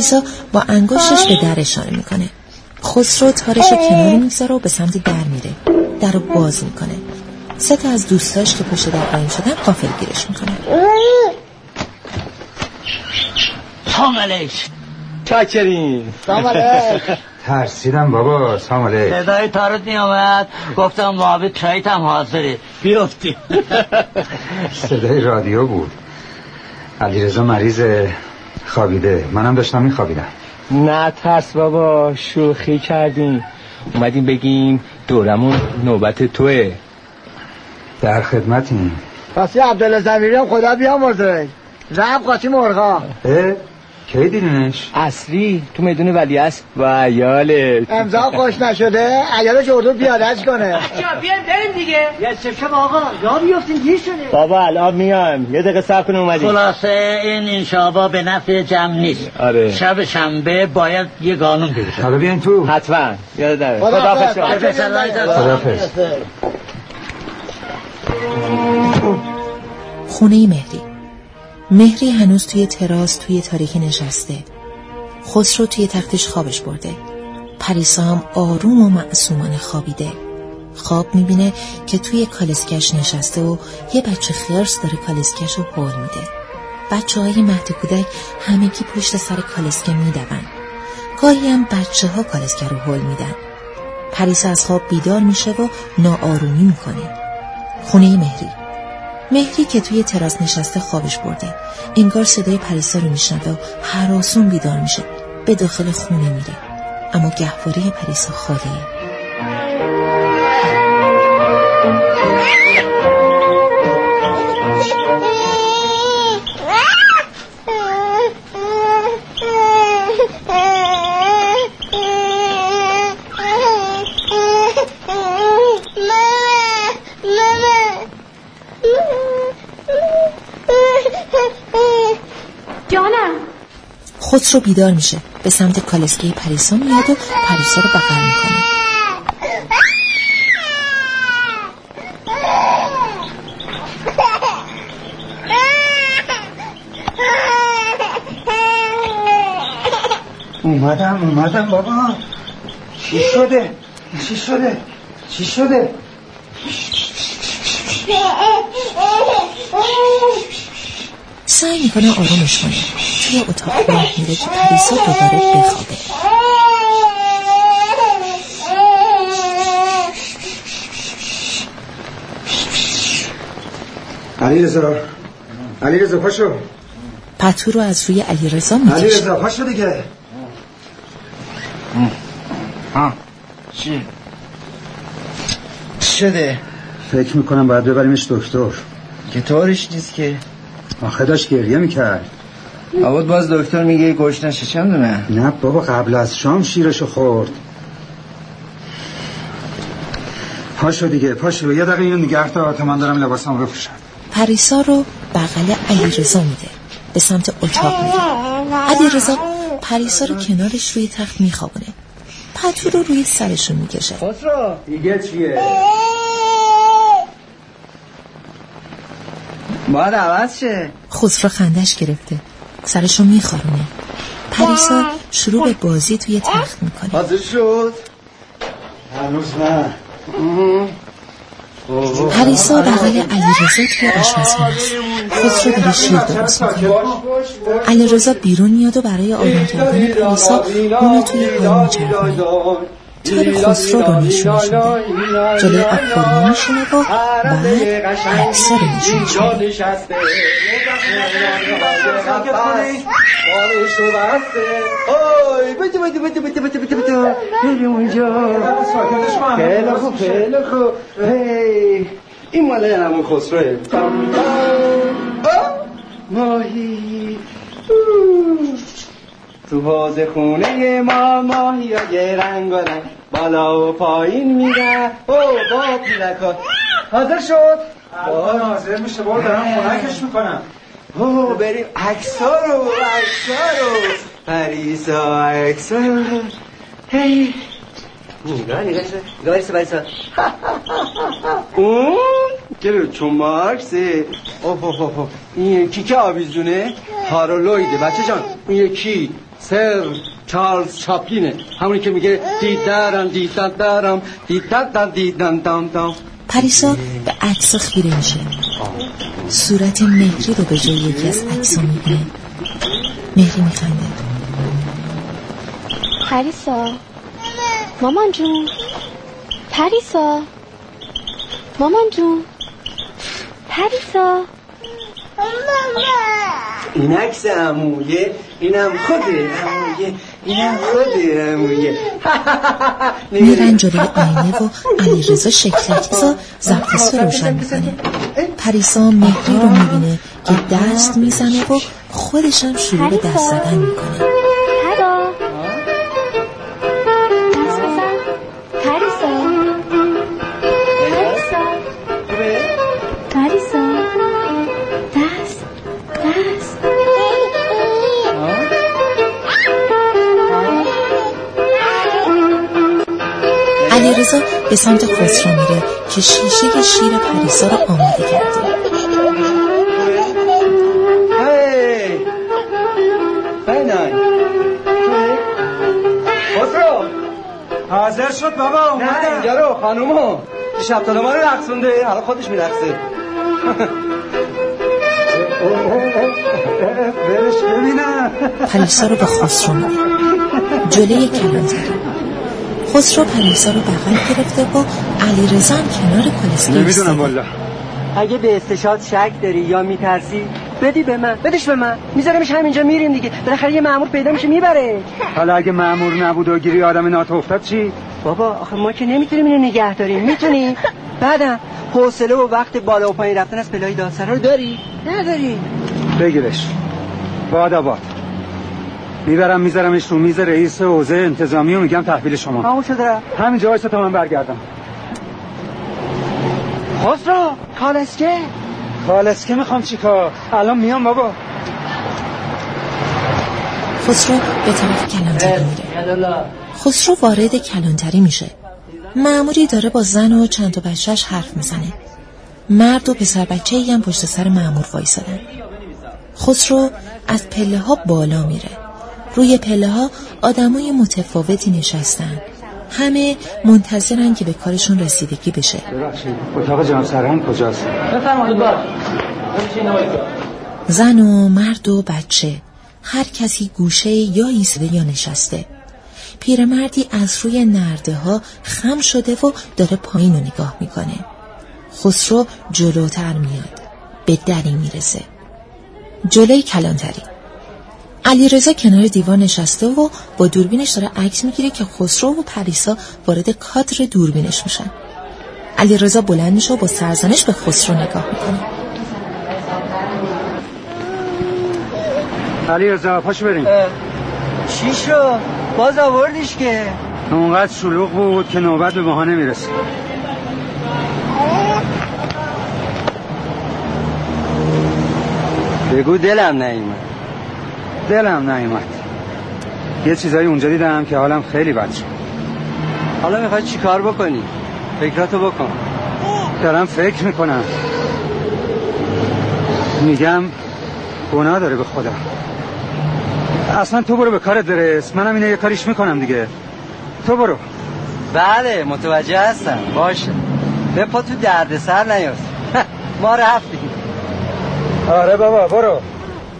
پریسا با انگشتش به در اشاره می‌کنه. خسرو تارش کناری می‌گذاره و به سمت در میره. در رو باز می‌کنه. سه تا از دوستاش که پشت در قایم شدن قافل گیرش می‌کنه. سلام علیک. چاکرین سلام علیک. ترسیدم بابا. سلام علیک. صدای تارت میامد گفتم محابط ترایت هم حاضره. بیفتی. صدای رادیو بود. علیرضا مریض خوابیده. منم داشتم میخوابیدم. نه ترس بابا شوخی کردیم. اومدیم بگیم دورمون نوبت توه. در خدمتیم. پس یه عبدالله زمیری هم خدا بیامرزه. رب قاطی مرغا. کی دیدینش؟ اصری تو میدون ولی است و ایالت امضا خوش نشده. ایالش اردو پیادهش کنه. بیایم بریم دیگه. یه شکم آقا. یا بیفتین دیر شده بابا الان میایم. یه دقیقه صبر کن اومدیم. خلاصه این انشابا به نفع جمع نیست. آره. شب شنبه باید یه قانون بگذاریم حالا بیاین تو. حتما. یاد داره. خداحافظ. خداحافظ. خونه مهری مهری هنوز توی تراس توی تاریکی نشسته. خسرو توی تختش خوابش برده. پریسا هم آروم و معصومانه خوابیده. خواب می‌بینه که توی کالسکش نشسته و یه بچه خرس داره کالسکش رو حول میده. بچه های مهد کودک همگی پشت سر کالسکه میدون. گاهی هم بچه ها کالسکه رو حول میدن. پریسا از خواب بیدار میشه و ناآرومی می‌کنه. خونه مهری. مهری که توی تراس نشسته خوابش برده. انگار صدای پریسا رو میشنوه و هراسون بیدار میشه. به داخل خونه میره. اما گهواره پریسا خالیه. جانم. خسرو بیدار میشه. به سمت کالسکه پریسا میاد و پریسا رو بغل می‌کنه. اومدم اومدم بابا. چی شده؟ چی شده؟ چی شده؟ سعی می‌کنه آرومش کنه. توی اتاق راه میره که پریسا دوباره بخوابه. علی رزا علی رضا پاشو. پتو رو از روی علی رضا علی رضا پاشو دیگه. ها چی؟ شده؟ فکر می‌کنم باید ببریمش دکتر. که طورش نیست که؟ آخه داشت گریه می‌کرد. آباد باز دکتر میگه گوش نشه چند دونه نه بابا قبل از شام شیرشو خورد. پاشو دیگه پاشو یه دقیقه اینو نگه تا تا من دارم لباسم بپوشم. پریسا رو بغل علی رضا میده به سمت اتاق میده علی رضا پریسا رو کنارش روی تخت میخوابونه. پتو رو روی سرشون می‌کشه. خسرو دیگه چیه؟ باید عوض شه. خسرو خندش گرفته. سرشو میخارونه پریسا شروع به بازی توی تخت می‌کنه. حاضر شد. هنوز نه. پریسا بغل علی رضا توی آشپزخونه است. خسرو داره شیر درست می‌کنه. علی رضا بیرون میاد و برای آروم کردن پریسا اونو توی پایین میچرخونه. طور خسرو رو نشونش میده جلوی اکواریوم میشونه و بعد رو نشونش میده اوی بده بده بده بده بده بده بده خیلی اونجا خیلی خوب خیلی خوب. هی این مال همون خسروه ماهی تو حوز خونه ما ماهی ها یه رنگ رنگ. بالا و پایین میرن او با پیرکا حاضر شد؟ حاضر میشه. بابا دارم خونکش می‌کنم. او بریم. عکسا رو عکسا رو. پریسا عکسا رو. هی. نگاه نگاه شد نگاه بریسا بریسا اون؟ گلو چون مارکسه اوه اوه اوه. این یکی که آویزونه؟ هارولویده بچه جان. اون یکی. سر چارلز چاپلینه همونی که میگه دیدارم دیدن دارم دیدن دیدن دام دام پریسا به عکس خیره میشه. صورت مهری رو به جای یکی از عکسا می‌بینه. مهری میخنده. پریسا. مامان جون. پریسا. مامان جون. پریسا. این عکس عمویه اینم خود عمویه اینم خود عمویه میرن جلوی آینه و علی رزا شکلکزا رو روشن می‌کنه. پریسا مهری رو می‌بینه که دست می‌زنه و خودشم شروع به دست زدن می‌کنه. به سمت خسرو میره که شیشه شیر پریسا رو آماده کرده. هی! بینای خسرو! حاضر شد بابا نه اومدم اینجا رو خانومو. شب تا ما رو رقصونده. حالا خودش میرقصه. برش ببینم. پریسا رو به خسرو میده جلوی کلانتری خسرو پریسا رو بغل گرفته و علی رزا هم کنار کالسکه نمی‌دونم. والا. اگه به استشاد شک داری یا میترسی بدی به من. بدش به من. میذارمش همینجا میریم دیگه. بالاخره یه مامور پیدا میشه می‌بره. حالا اگه مأمور نبود و گیری آدم نات افتاد چی؟ بابا آخه ما که نمی‌تونیم اینو نگه داریم. می‌تونی؟ بعدم حوصله و وقت بالا و پایین رفتن از پلای دادسرا رو داری؟ نداری بگیرش. باد آباد می‌برم میذارمش رو میز رئیس حوزه انتظامی و میگم تحویل شما. تموم شده. رفت همینجا وایسا تا من برگردم. خسرو کالسکه؟ خالص که می‌خوام چیکار الان میام بابا. خسرو به طرف کلانتری میره. خسرو وارد کلانتری میشه. معموری داره با زن و چند تا بچهش حرف می‌زنه. مرد و پسر بچه ای هم پشت سر معمور وایسادن. خسرو از پله ها بالا میره. روی پله ها آدمای متفاوتی نشستن. همه منتظرن که به کارشون رسیدگی بشه. اتاق جناب سرهنگ کجاست؟ زن و مرد و بچه. هر کسی گوشه یا ایستاده یا نشسته. پیرمردی از روی نرده ها خم شده و داره پایین رو نگاه می‌کنه. خسرو جلوتر میاد. به دری می‌رسه. جلوی کلانتری. علی رزا کنار دیوار نشسته و با دوربینش داره عکس می‌گیره که خسرو و پریسا وارد کادر دوربینش میشن. علی رزا بلند میشه و با سرزنش به خسرو نگاه می‌کنه. علی رزا پاشو بریم. چی شو؟ باز آوردیش که. اونقدر شلوغ بود که نوبت به بهانه می‌رسه. بگو دلم نیومد. دلم نیومد. یه چیزایی اونجا دیدم که حالم خیلی بد شد. حالا می‌خوای چی کار بکنی؟ فکراتو بکن. دارم فکر می‌کنم. میگم گناه داره به خدا. اصلا تو برو به کارت برس منم اینه یه کاریش می‌کنم دیگه. تو برو. بله متوجه هستم. باشه. به پا تو درد سر نیاست ما رفتیم. آره بابا برو.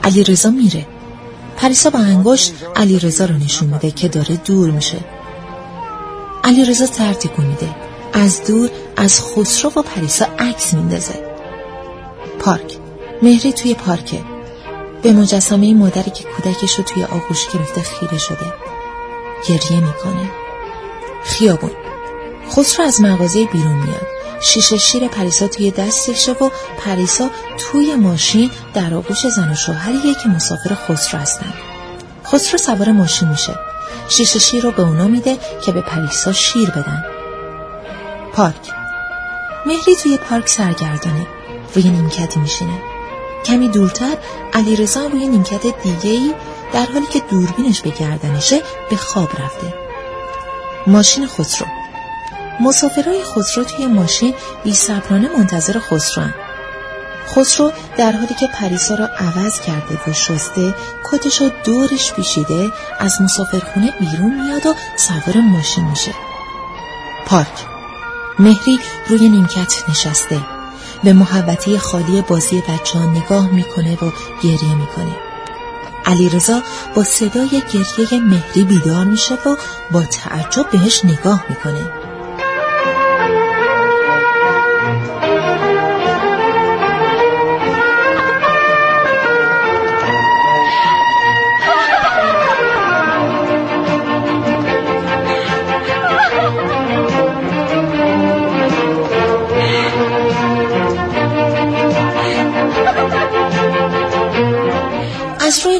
علی رزا میره. پریسا با انگشت علی رزا رو نشون میده که داره دور میشه. علی رزا ترتیکو میده از دور از خسرو و پریسا عکس میندازه. پارک. مهری توی پارکه. به مجسمه مادری که کودکش رو توی آغوش گرفته خیره شده. گریه می‌کنه. خیابون. خسرو از مغازه بیرون میاد. شیشه شیر پریسا توی دستشه و پریسا توی ماشین در آغوش زن و شوهریه که مسافر خسرو هستن. خسرو سوار ماشین میشه. شیشه شیر رو به اونا میده که به پریسا شیر بدن. پارک. مهری توی پارک سرگردانه. روی نیمکتی میشینه. کمی دورتر علی رزا روی نیمکت دیگه در حالی که دوربینش به گردنشه به خواب رفته. ماشین خسرو. مسافرای خسرو توی ماشین بی صبرانه منتظر خسرو هن. خسرو در حالی که پریسا را عوض کرده و شسته کتش رو دورش پیشیده از مسافرخونه بیرون میاد و سوار ماشین میشه. پارک. مهری روی نیمکت نشسته. به محبتی خالی بازی بچه ها نگاه می‌کنه و گریه می‌کنه. علی رزا با صدای گریه مهری بیدار میشه و با تعجب بهش نگاه می‌کنه.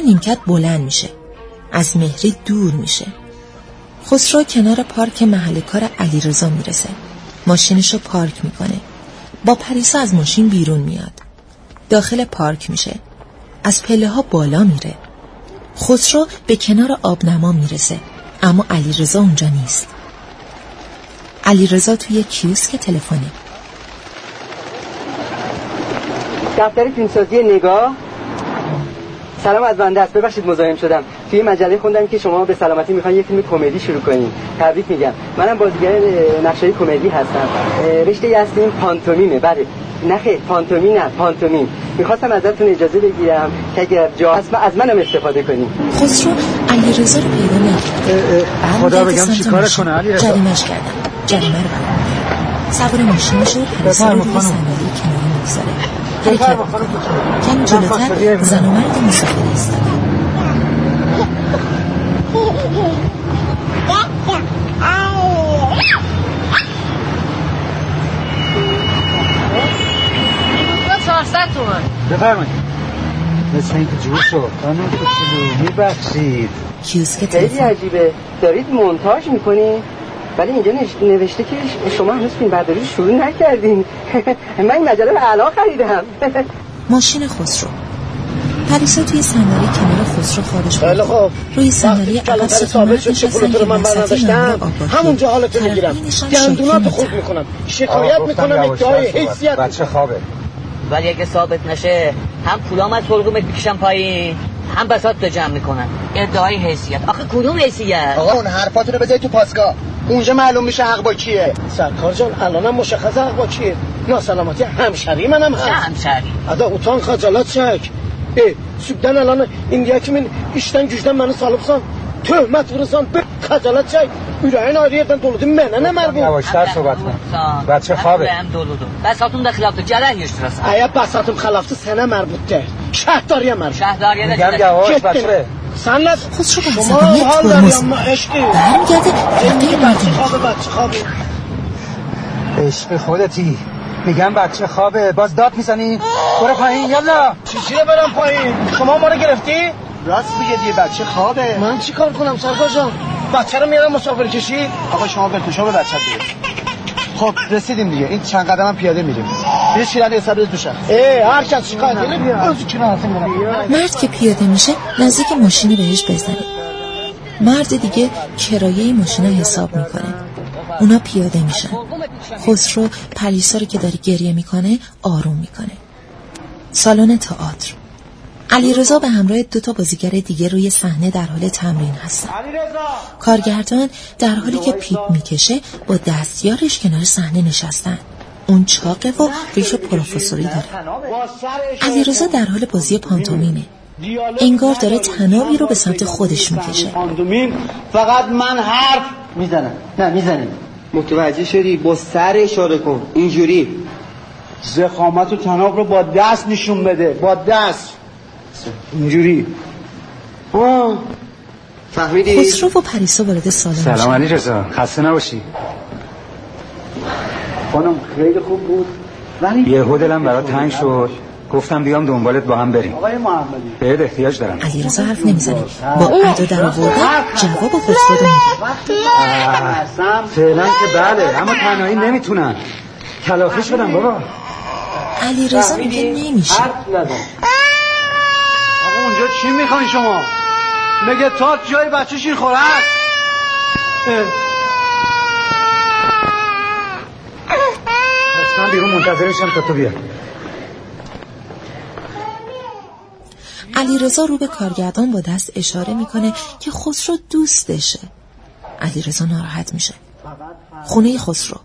نیمکت بلند میشه. از مهری دور میشه. خسرو کنار پارک محل کار علیرضا می‌رسه. ماشینشو پارک می‌کنه. با پریسا از ماشین بیرون میاد. داخل پارک میشه. از پله ها بالا میره. خسرو به کنار آبنما می‌رسه. اما علیرضا اونجا نیست. علیرضا توی کیوسک تلفنه. دفتر فیلمسازی نگاه. سلام از بنده است. ببخشید مزاحم شدم. توی مجله خوندم که شما به سلامتی می‌خواین یه فیلم کمدی شروع کنین. تبریک میگم. منم بازیگر نقشه کمدی هستم. رشته هستیم پانتومیمه. بله. نه خیر پانتومی نه پانتومیم می‌خواستم ازتون اجازه بگیرم که اگر جا هست از منم استفاده کنیم خسرو علیرضا رو پیدا نکرد خدا بگم چیکار کنه علیرضا؟ جریمش کردم. جریمه رو سوار ماشین شد پلیسا رو حرکت کمی جلوتر زن و مرد مسافر ایستادن بفرمایید. مثل اینکه جور شد خانم کوچولو میبخشید کیوسک خیلی عجیبه. دارید مونتاژ می‌کنی؟ ولی اینجا نوشته که شما هنوز فیلم برداری رو شروع نکردین. من این مجله رو الان خریدم. ماشین خسرو. پریسا توی صندلی کنار خسرو خوابش خیلی برد خوب روی صندلی عقب ستون نشستن که رو من آگاهی همونجا حالتو می‌گیرم. دندوناتو خورد می‌کنم. شکایت می‌کنم ادعای حیثیت. بچه خوابه. ولی اگه ثابت نشه هم پولام از حلقومت می‌کشم پایین هم بسات تو جمع می‌کنن. ادعای حیثیت. آخه کدوم حیثیت؟ آقا اون حرفاتونو بذاری تو پاسگاه. اونجا معلوم میشه حق با کیه. سرکار جان الانم مشخص حق با کیه. ناسلامتی همشری منم هست. همشری ادا اوتان خجالت چک ای سبدن الان این یکمین işten gücden məni salıbsan töhmət به bir xəcalət çək آریه دن yerdən منه mənə nə mərbun صحبت من بچه خوابه. هم دولودم بساتون ده خلافتو جره یش درست ایا بساتون خلافت سنه مربوط ده شهداریه مربوط شهداریه ده میگم سند خسرو به شما حال ترمز داری اما عشقی. برمیگرده. بچه خوابه بچه خوابه. عشق خودتی. میگم بچه خوابه. باز داد می‌زنی. برو پایین یالا. چیزی برم پایین؟ شما ما رو گرفتی؟ راست میگه دیگه بچه خوابه. من چی کار کنم سرکار جان؟ بچه رو میارم مسافر کشی؟ آقا شما به تو به بچه برید. خب رسیدیم دیگه. این چند قدم هم پیاده میریم. روز بشن ای هر کس شکایت داری از کی من مرد که پیاده میشه نزدیک ماشینی بهش بزنه مرد دیگه کرایه ماشین رو حساب می‌کنه اونا پیاده میشن خسرو پریسا رو که داری گریه می‌کنه آروم می‌کنه سالن تئاتر علیرضا به همراه دو تا بازیگر دیگه روی صحنه در حال تمرین هستن کارگردان در حالی که پیپ می‌کشه با دستیارش کنار صحنه نشستن اون چاقه و ریش پروفسوری داره. علیرضا در حال بازی پانتومینه. انگار داره تنابی رو به سمت خودش می‌کشه. پاندومین فقط من حرف می‌زنم. نه می‌زنیم. متوجه شدی؟ با سر اشاره کن. اینجوری. زخامت و تناب رو با دست نشون بده. با دست. اینجوری. آه. فهمیدی؟ خسرو و پریسا وارد سالن سلام علی رضا خسته نباشی. خانم خیلی خوب بود. ولی یه دلم برات تنگ شد. گفتم بیام دنبالت با هم بریم. آقای محمدی. بهت احتیاج دارم. علیرضا حرف نمی‌زنه. با ادا در آوردن جواب میده آه، فعلا که بله اما تنهایی نمی‌تونم کلافه شدم بابا. علیرضا میگه نمیشه. حرف نزن. آقا اونجا چی می‌خواین شما؟ مگه تاک جای بچه شیر خوره هست اه. پس من بیرون منتظرشم تا تو بیا علیرضا رو به کارگردان با دست اشاره می‌کنه که خسرو دوستشه. علیرضا ناراحت میشه. خونه خسرو.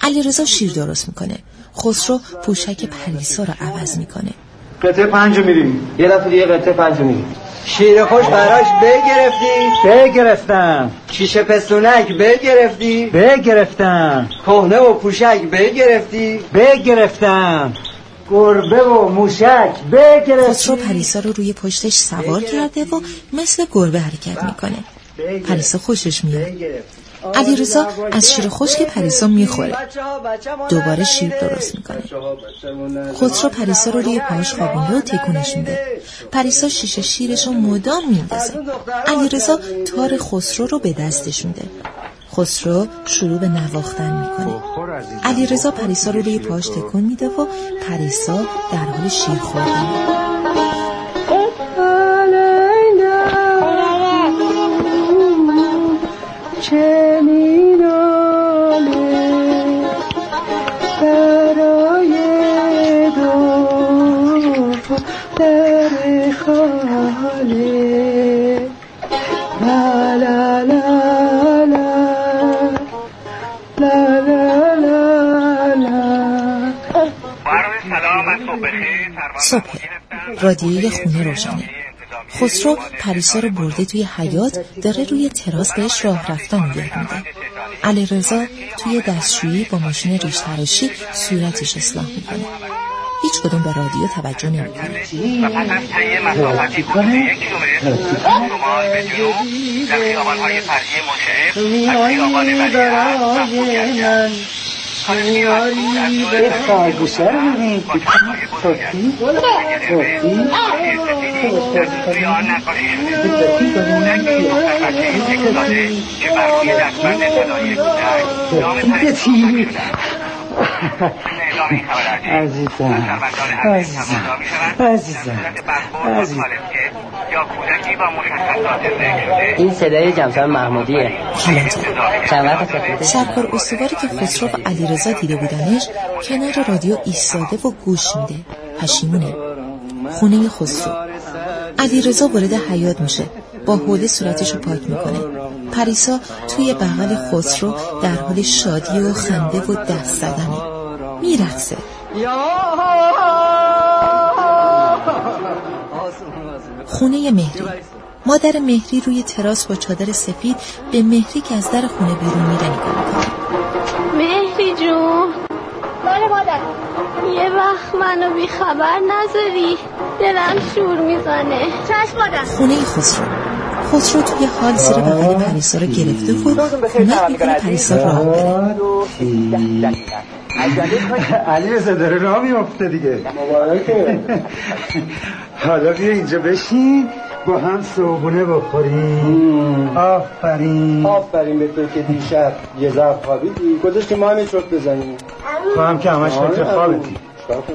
علیرضا شیر درست می‌کنه. خسرو پوشک پریسا رو عوض می‌کنه. قطعه پنج میریم. یه دفعه دیگه قطعه پنج میریم. شیر خوش براش بگرفتی؟ بگرفتم. شیشه پستونک بگرفتی؟ بگرفتم. کهنه و پوشک بگرفتی؟ بگرفتم. گربه و موشک بگرفتم خسرو پریسا رو روی پشتش سوار کرده و مثل گربه حرکت می‌کنه. پریسا خوشش میاد. علیرضا از شیر خشک پریسا می‌خوره. دوباره شیر درست می‌کنه. خسرو پریسا رو روی پاش خوابونده و تکونش میده. پریسا شیشه شیرش رو مدام میندازه. علیرضا تار خسرو رو به دستش میده. خسرو شروع به نواختن می‌کنه. علیرضا پریسا رو روی پاش تکون میده و پریسا در حال شیر خوردن. چه میناله برای دو لالا لالا لا لا لا لا لا لا لا صبح رادیوی خونه روشنه. خسرو پریسا رو برده توی حیات داره روی تراس بهش راه رفتن یاد میده. علیرضا توی دستشویی با ماشین ریش تراشی صورتش اصلاح می‌کنه. هیچ کدوم به رادیو توجه نمی‌کنه. و پس از طی مسافتی حدود یک کیلومتر شمال به جنوب در خیابانهای فرعی منشعب از خیابان ولیعهد مفهوم سیاری به خرگوشه رو ببین تاکی تاکی تاکی عزیزم. عزیزم عزیزم عزیزم این صدای جمسان محمودیه سرکار استواری که خسرو و علیرضا دیده بودنش کنار رادیو ایستاده و گوش میده. پشیمونه. خونه خسرو. علیرضا وارد حیات میشه. با حوله صورتش رو پاک می‌کنه. پریسا توی بغل خسرو در حال شادی و خنده و دست زدنه. میرقصه. خونه مهری. مادر مهری روی تراس با چادر سفید به مهری که از در خونه بیرون میره نگاه می‌کنه. مهری جون. بله مادر. یه وقت منو بی خبر نذاری. دلم شور می‌زنه. چشم مادر. خونه خسرو. خسرو توی حال زیر بغل پریسا رو گرفته و کمک می‌کنه پریسا راه بره علی رزا داره راه میفته دیگه. حالا بیا اینجا بشین با هم صبحونه بخوریم. آفرین. آفرین به تو که دیشب یه ظرف خوابیدی. گذاشتی ما همه چرت بزنیم؟ تو هم که همش فکر خوابتی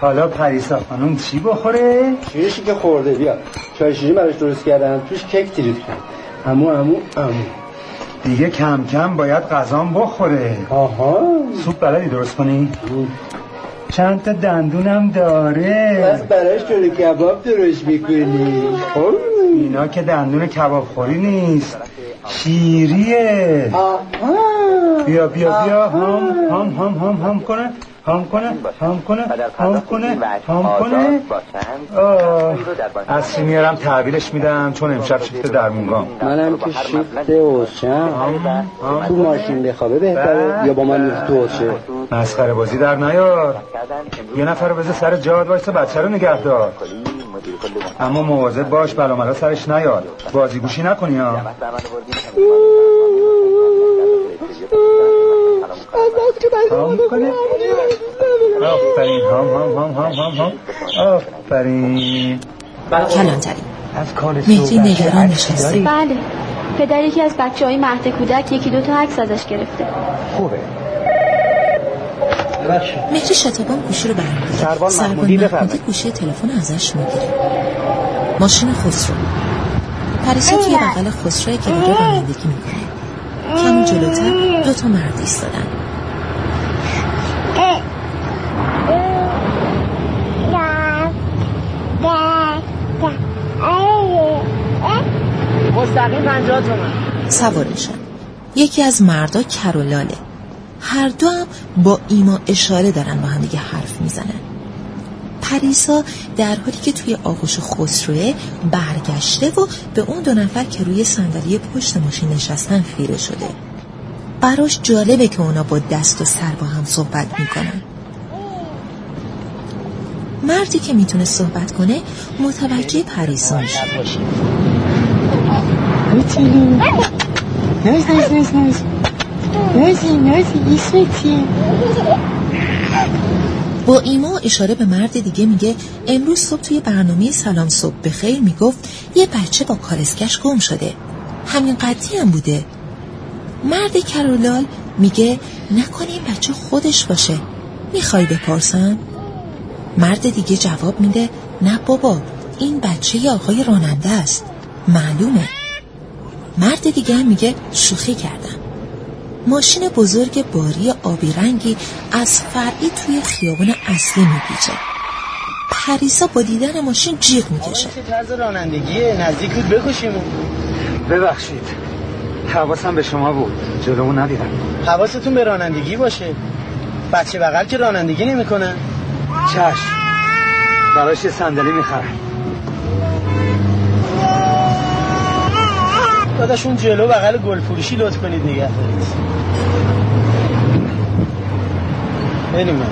حالا پریسا خانم چی بخوره؟ شیرشی که خورده بیا. چای شیری براش درست کردم توش کیک تریز کن. امو امو امو. دیگه کم کم باید غذام بخوره. آها. سوپ بلدی درست کنی؟ چند تا دندونم داره. بس براش جلو کباب درست می‌کنی. خب اینا که دندون کباب خوری نیست. شیریه. بیا بیا بیا. هم هم هم هم هم کنه. هم کنه هم کنه هم کنه هم کنه. اصری میارم تحویلش میدم چون امشب شیفت درمونگام. منم که شیفت اوشم. تو ماشین بخوابه بهتره یا با من میفت تو اوشه؟ مسخره بازی در نیار. یه نفر رو بذار سر جاد وایسا بچه رو نگه دار اما مواظب باش بلاملا سرش نیاد. بازی گوشی نکنی ها. هم کنه آفرین. هم هم هم هم هم هم آفرین. کلانتری مهدی نگران نشسته. بله. پدر یکی از بچه های مهد کودک یکی دوتا عکس ازش گرفته. خوبه. مهدی شتابان گوشی رو برمیداره. سربان محمودی بفرمایید. گوشی تلفن ازش می‌گیره. ماشین خسرو. پریسا توی بغل خسرو که داره رانندگی می‌کنه. کمی جلوتر دو تا مرد ایستادن. مستقیم پنجاه تومن. سوارشن یکی از مردا کرولاله هر دو هم با ایما اشاره دارن با هم دیگه حرف می‌زنن. پریسا در حالی که توی آغوش خسروه برگشته و به اون دو نفر که روی صندلی پشت ماشین نشستن خیره شده. براش جالبه که اونا با دست و سر با هم صحبت می‌کنن. مردی که می‌تونه صحبت کنه متوجه پریسا میشه. با ایما اشاره به مرد دیگه میگه امروز صبح توی برنامه سلام صبح بخیر می‌گفت یه بچه با کالسکش گم شده. همین قدی هم بوده. مرد کرولال میگه نکنه این بچه خودش باشه. می‌خوای بپرسم؟ مرد دیگه جواب میده نه بابا این بچه یه آقای راننده است. معلومه. مرد دیگه هم میگه شوخی کردم. ماشین بزرگ باری آبی رنگی از فرعی توی خیابان اصلی میپیچه. پریسا با دیدن ماشین جیغ می‌کشه. چه طرز رانندگیه؟ نزدیک بود بکشیمون ببخشید. حواسم به شما بود. جلومو ندیدم. حواستون به رانندگی باشه. بچه بغل که رانندگی نمی‌کنن چشم. براش یه صندلی می‌خرم. داداش اون جلو بغل گل فروشی لطف کنید نگه دارید. بریم من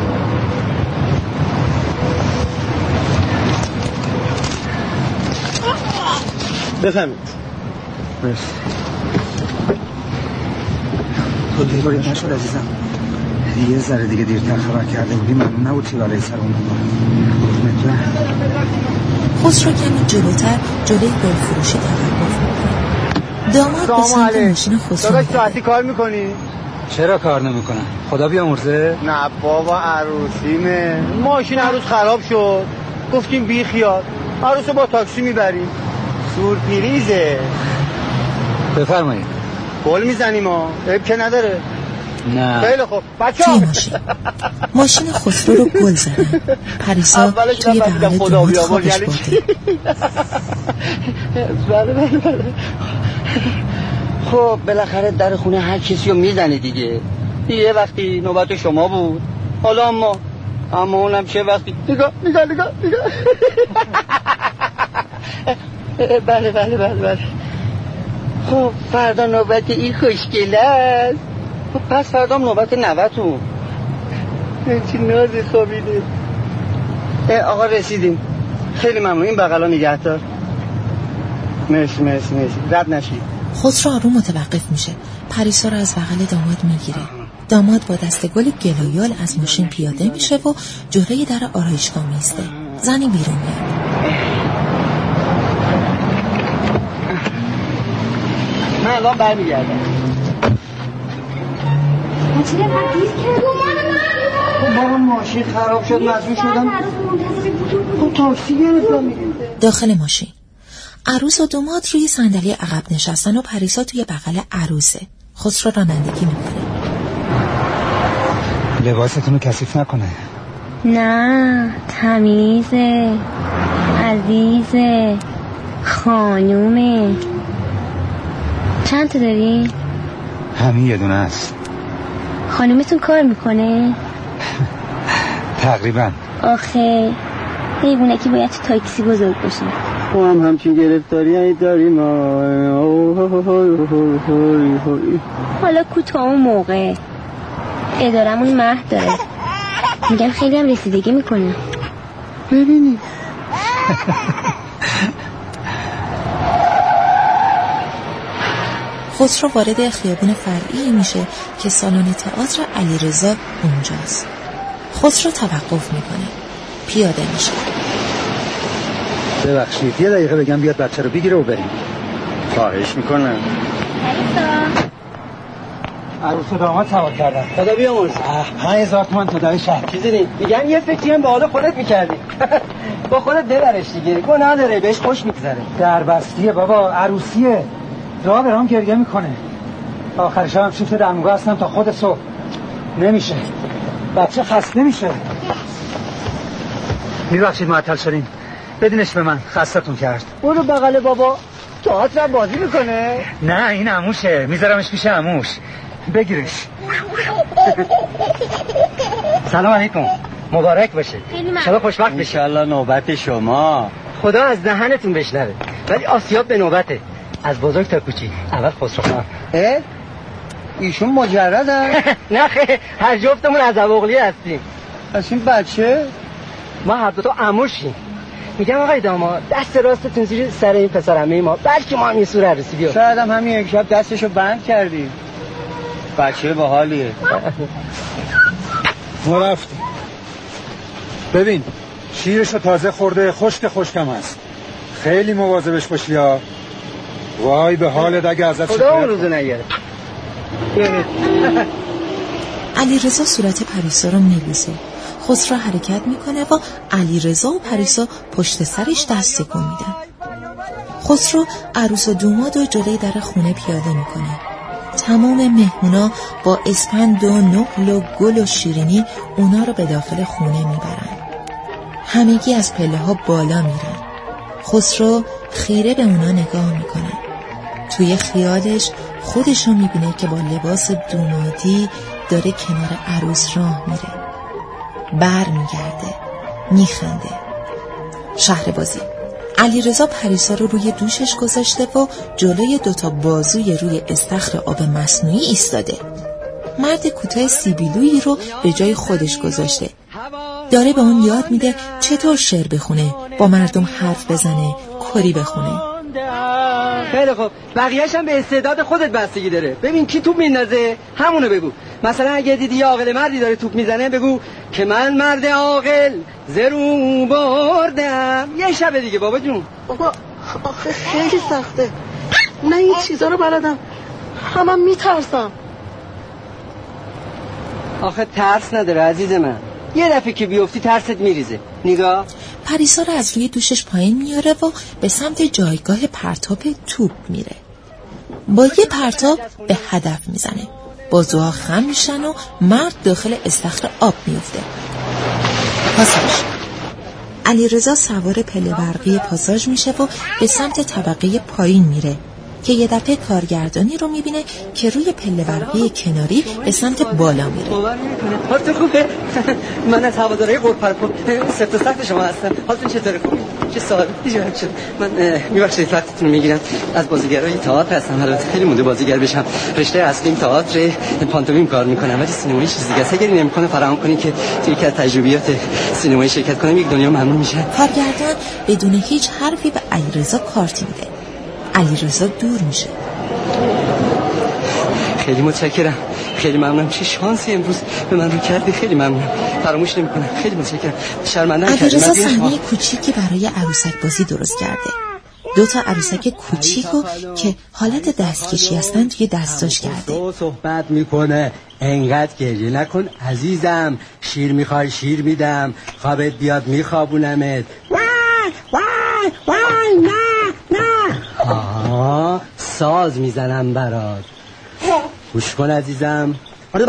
بفهمید. مرسی. تو نشد عزیزم یه ذره دیگه دیرتر خبر کرده بودی ممنون نبود چی برای سر اون خسرو کمی جلوتر جلوی گل فروشی توقف می‌کنه داماد به سمت ماشین خسرو داداش. ساعتی کار می‌کنی؟ چرا کار نمی‌کنن؟ خدا بیامرزه؟ نه بابا عروسیمه. ماشین عروس خراب شد. گفتیم بی خیال. عروس با تاکسی می‌بریم. سورپریزه. بفرمایید. گل می‌زنیم ها. عیب که نداره. نه. خیلی خوب. بچه ماشین. ماشین خسرو رو گل زدن پریسا اولش توی داماد بیامرز خوابش یعنی برده بله بله بله. خب بالاخره در خونه هر کسی رو می‌زنه دیگه. یه وقتی نوبت شما بود. حالا اما اما اونم چه وقتی؟ نگاه نگاه نگاه نگاه. بله بله بله بله. خب فردا نوبت این خوشگله است. خب پس فردا نوبت نوتون. چی نازی خوابیده. آقا رسیدیم. خیلی ممنون. این بغلا نگهدار. مرسی مرسی مرسی. رد نشید. خسرو آروم متوقف میشه. پریسا رو از بغل داماد می‌گیره. داماد با دست گل گلایال از ماشین پیاده میشه و جلوی در آرایشگاه میسته زنی بیرون میاد. من الان برمیگردم. خب بابا ماشین خراب شد مجبور شدم. خب تاکسی گرفتم. دیگه. داخل ماشین. عروس و دوماد روی صندلی عقب نشستن و پریسا توی بغل عروسه. خسرو رانندگی می‌کنه. لباستون رو کثیف نکنه. نه تمیزه عزیزه خانومه. چند تا داری؟ همین یه دونه است. خانومتون کار می‌کنه؟ تقریبا. آخه حیوونه که باید تو تاکسی بزرگ باشه ما هم همچین گرفتاری هایی داریم. حالا کو تا اون موقع. ادارمون مهد داره. میگم خیلی هم رسیدگی می‌کنه. ببینی. خسرو وارد خیابون فرعی میشه که سالن تئاتر علیرضا اونجاست. خسرو توقف می‌کنه. پیاده میشه. ببخشید یه دقیقه بگم بیاد بچه رو بگیره و بریم. خواهش می‌کنم. عروس و داماد سوار کردن. خدا بیامرز. پنج هزار تومن تا در شهر. چیزی میگن یه فکری هم به حال خودت می‌کردی. با خودت ببرش دیگه. گناه داره بهش خوش میگذره. در بستیه بابا عروسیه. راه برام گریه می‌کنه. آخر شب هم شیفت دموگاه هستم تا خود صبح. نمیشه. بچه خسته میشه. میبخشید معطل شدیم بدینش به من خستتون کرد. برو بغل بابا. تئاتر بازی می‌کنه. نه این عموشه. میذارمش پیش عموش. بگیرش. سلام علیکم. مبارک باشه. شما خوشبخت بشه انشالله نوبت شما. خدا از دهنتون بشنوه. ولی آسیاب به نوبته. از بزرگ تا کوچیک اول خسرو خان. اه؟ ایشون مجردن. نه خیلی هر جفتمون از ابوغلی هستیم. پس این بچه؟ ما هر دو تا عموشیم میگم آقای داماد دست راستتون زیر سر این پسر عمه ما. بلکه ما هم یه سور عروسی بیاد شاید هم همین یک شب دستشو بند کردی بچه با حالیه ما رفتیم. ببین شیرش رو تازه خورده خشک خشکم هست. خیلی مواظبش باشی یا وای به حالت اگه ازت خدا اون روزو نگره علی رضا صورت پریسا رو میبوسه. خسرو حرکت می‌کنه و علی رضا و پریسا پشت سرش دست تکون میدن. خسرو عروس و دوماد و جلوی در خونه پیاده می‌کنه. تمام مهمونا با اسپند و نقل و گل و شیرینی اونا رو به داخل خونه می‌برن. همگی از پله ها بالا میرن. خسرو خیره به اونا نگاه می‌کنه توی خیالش خودش رو می‌بینه که با لباس دومادی داره کنار عروس راه میره. بر میگرده میخنده. شهر بازی علی رضا پریسا رو روی دوشش گذاشته و جلوی دوتا بازوی روی استخر آب مصنوعی ایستاده. مرد کوتاه سیبیلویی رو به جای خودش گذاشته. داره به اون یاد میده چطور شعر بخونه با مردم حرف بزنه کری بخونه. خیلی خوب. بقیهش هم به استعداد خودت بستگی داره. ببین کی توپ میندازه؟ همونو بگو. مثلا اگه دیدی یه عاقل مردی داره توپ می‌زنه بگو که من مرد عاقل زرو بردم. یه شب دیگه بابا جون. بابا آخه خیلی سخته. من این چیزا رو بلدم. همم میترسم. آخه ترس نداره عزیز من. یه دفعه که بیفتی ترست میریزه. نگاه. پریسا رو از روی دوشش پایین میاره و به سمت جایگاه پرتاب توپ میره. با یه پرتاب به هدف می‌زنه. بازوها خم میشن و مرد داخل استخر آب میفته پاساژ. علی رضا سوار پله برقی پاساژ میشه و به سمت طبقه پایین میره. که یه دفعه کارگردانی رو می‌بینه که روی پله برقی کناری به سمت بالا میره. حالتون خوبه؟ من از هواداره قرپرپو سفت و سخت شما هستم. حالتون چطوره؟ خوبه چه سال ایجاد شد؟ من میبخشید وقتتون می‌گیرم. از بازیگرای تئاتر هستم. البته خیلی مونده بازیگر بشم. رشته اصلیم تئاتر پانتومیم کار می‌کنم. ولی سینمایی چیز دیگه است. اگر این امکان فراهم کنی که توی یک از تجربیات سینمایی شرکت کنم یک دنیا ممنون میشه. کارگردان بدون هیچ حرفی به علیرضا کارت میده. علیرضا دور میشه. خیلی متشکرم. خیلی ممنونم. چه شانسی امروز به من رو کردی. خیلی ممنونم. فراموش نمی‌کنم. خیلی متشکرم. شرمنده علیرضا صحنه کوچیکی برای عروسک بازی درست کرده. دو تا عروسک کوچیکو که حالت دستکشی هستن توی دستاش کرده. صحبت می‌کنه. انقدر گریه نکن عزیزم. شیر می‌خوای شیر میدم. خوابت بیاد میخوابونمت. وای وای وای نه. نه آه ساز می‌زنم برات گوش کن عزیزم. برای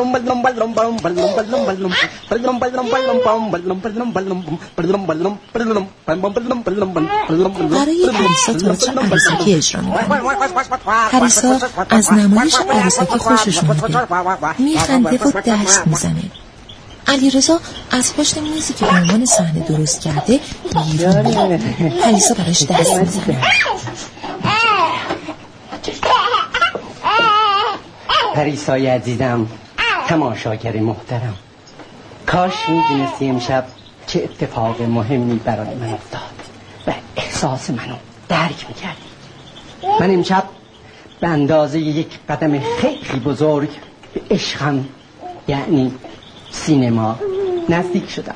پریسا تئاتر عروسکی اجرا پریسا از نمایش عروسکی خوشش اومده میخنده و دست می‌زنه. علیرضا از پشت میزی که به عنوان صحنه درست کرده بیرون میاد پریسا براش دست می‌زنه. پریسای عزیزم تماشاگر محترم. کاش می‌دونستی امشب چه اتفاق مهمی برای من افتاد و احساس منو درک می‌کردی. من امشب به اندازه یک قدم خیلی بزرگ به عشقم یعنی سینما نزدیک شدم.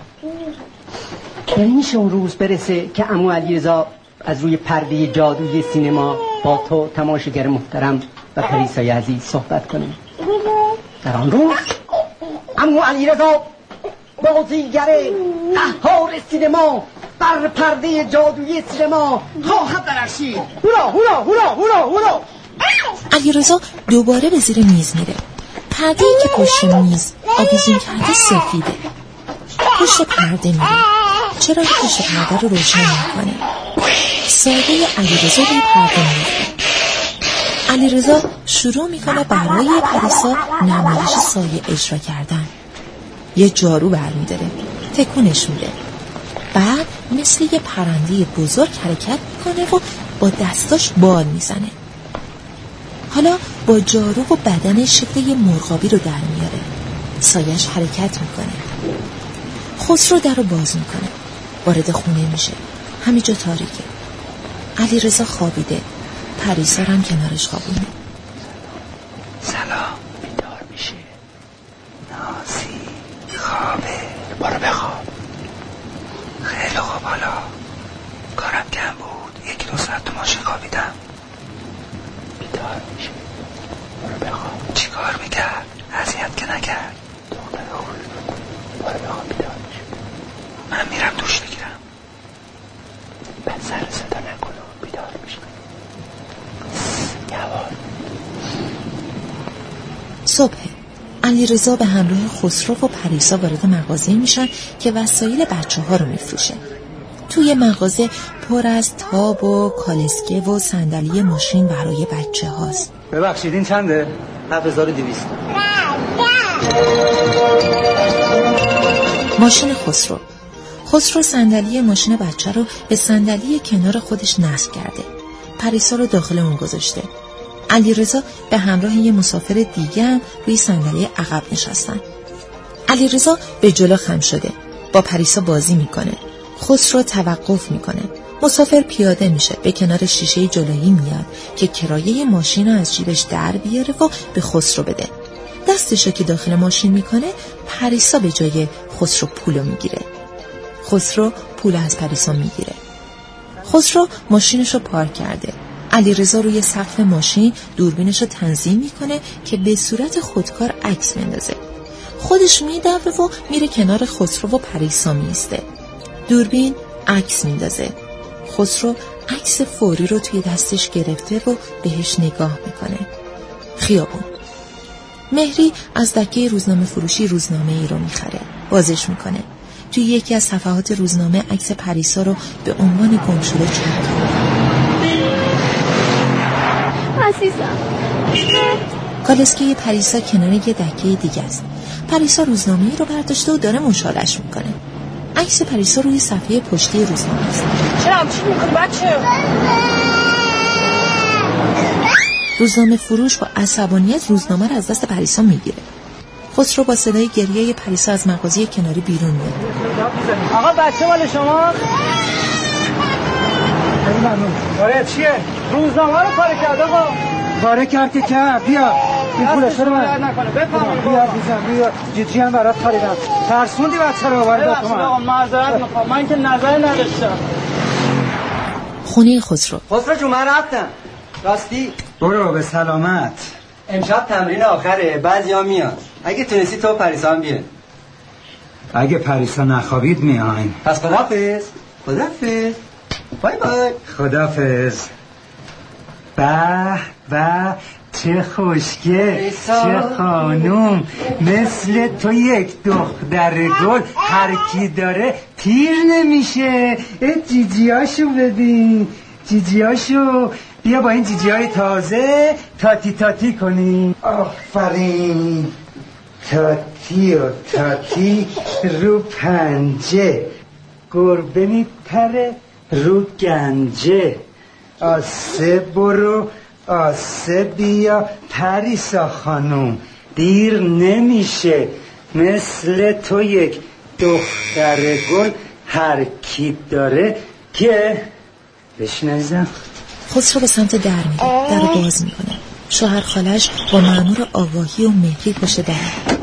یعنی میشه اون روز برسه که امو علیرضا از روی پرده جادوی سینما با تو تماشاگر محترم و پریسای عزیز صحبت کنیم. در آن روز امو علیرضا بازیگر قهار سینما بر پرده جادویی سینما خواهد درخشید. هورا هورا هورا هورا هورا. علیرضا دوباره به زیر میز میره. پرده که پشت میز آویزون کرده سفیده. پشت پرده میره. چرا پشت پرده رو روشن می‌کنه سایه علیرضا روی پرده میره. علیرضا شروع می‌کنه برای پریسا نمایش سایه اجرا کردن. یه جارو برمیداره تکونش میده. بعد مثل یه پرنده بزرگ حرکت می‌کنه و با دستاش بال می‌زنه. حالا با جارو و بدن شکل یه مرغابی رو در میاره. سایش حرکت می‌کنه. خسرو در رو باز می‌کنه. وارد خونه میشه. همینجا تاریکه. علی رضا خوابیده. پریسا هم کنارش خوابونه سلام. بیدار میشه. نازی. خوابه. برو بخواب. خیلی خوب. حالا کارم کم بود. یکی دو ساعت تو ماشین خوابیدم. بیدار میشه. برو بخواب. چی کار می‌کرد؟ اذیت که نکرد دختر خوبی برو بخواب بیدار میشه من میرم دوش بگیرم به سر صدا نکنم بیدار میشه صبح. علی رضا به همراه خسرو و پریسا وارد مغازه میشن که وسایل بچه ها رو میفروشه توی مغازه پر از تاب و کالسکه و صندلی ماشین برای بچه هاست ببخشید این چنده؟ 7200 ماشین خسرو. خسرو صندلی ماشین بچه رو به صندلی کنار خودش نصب کرده. پریسا رو داخل اون گذاشته. علیرضا به همراه یه مسافر دیگه هم روی صندلی عقب نشستن. علیرضا به جلو خم شده. با پریسا بازی می‌کنه. خسرو توقف می‌کنه. مسافر پیاده میشه. به کنار شیشه جلویی میاد که کرایه ماشین رو از جیبش در بیاره و به خسرو بده. دستشو که داخل ماشین می‌کنه پریسا به جای خسرو پولو می‌گیره. خسرو پول از پریسا می‌گیره. خسرو ماشینش رو پارک کرده. علیرضا روی سقف ماشین دوربینش رو تنظیم می‌کنه که به صورت خودکار عکس بندازه. خودش میدوه و میره کنار خسرو و پریسا میسته دوربین عکس میندازه. خسرو عکس فوری رو توی دستش گرفته و بهش نگاه می‌کنه. خیابون. مهری از دکه روزنامه فروشی روزنامه ای رو می‌خره. بازش می‌کنه. توی یکی از صفحات روزنامه عکس پریسا رو به عنوان گم شده چاپ عزیزم. کالسکه پریسا کنار یه دکه دیگه است. پریسا روزنامه ای رو برداشته و داره مشالش می‌کنه. عکس پریسا روی صفحه پشتی روزنامه است. چرا همچین می‌کنی بچه؟ روزنامه فروش با عصبانیت روزنامه رو از دست پریسا می‌گیره. خسرو با صدای گریه پریسا از مغازه کناری بیرون میاد آقا بچه مال شما؟ خیلی ممنون. آره چیه؟ روزنامه رو پاره کرد آقا. پاره کرد که کرد بیا این پولش رو من بیا بیزم بیا. جدی هم برات خریدم ترسوندی بچه رو ببری ببخشید آقا معذرت می‌خوام. من که نظر نداشتم. خونه خسرو. خسرو جون من رفتم. راستی؟ برو به سلامت. امشب تمرین آخره. بعضی ها میان. اگه تونستی تو پریسا هم بیان اگه پریسا نخوابید میاین. پس خدافز خدافز بای بای. خدافز به به چه خوشگه. چه خانوم. مثل تو یک دختر گل هر کی داره پیر نمیشه. اه، جیجیاشو ببین. جیجیاشو. بیا با این جیجی های تازه تاتی تاتی کنی. آفرین. تاتی و تاتی رو پنجه. گربه میپره. رو گنجه آسه برو آسه بیا. پریسا خانوم دیر نمیشه. مثل تو یک دختر گل هر کی داره که بشنزم خسرو به سمت در میره در رو باز می‌کنه. شوهر خالش با مأمور آگاهی و مهری پشت در.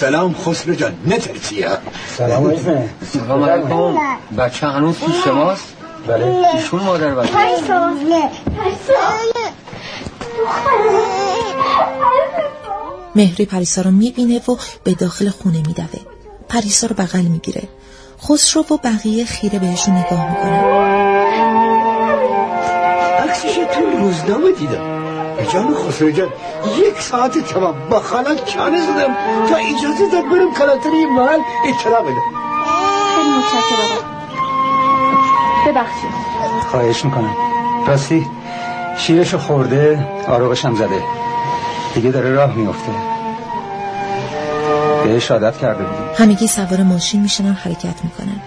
سلام خسرو جان. نترسی ها. سلام علیکم. سلام علیکم. بچه هنوز تو شماست بله. ایشون مادر بچه. مهری پریسا رو می‌بینه و به داخل خونه میدوه. پریسا رو بغل می‌گیره. خسرو و بقیه خیره بهشون نگاه می‌کنن. عکسش تو روزنامه دیدم. به جان خسرو جان. یک ساعت تمام. با خالت چانه زدم. تا اجازه داد برم کلانتر یه محل اطلاع بدم. خیلی متشکرم. ببخشید. خواهش می‌کنم. راستی شیرشو خورده آروغش هم زده. دیگه داره راه میفته بهش عادت کرده بودیم همگی سوار ماشین میشن و حرکت می‌کنن.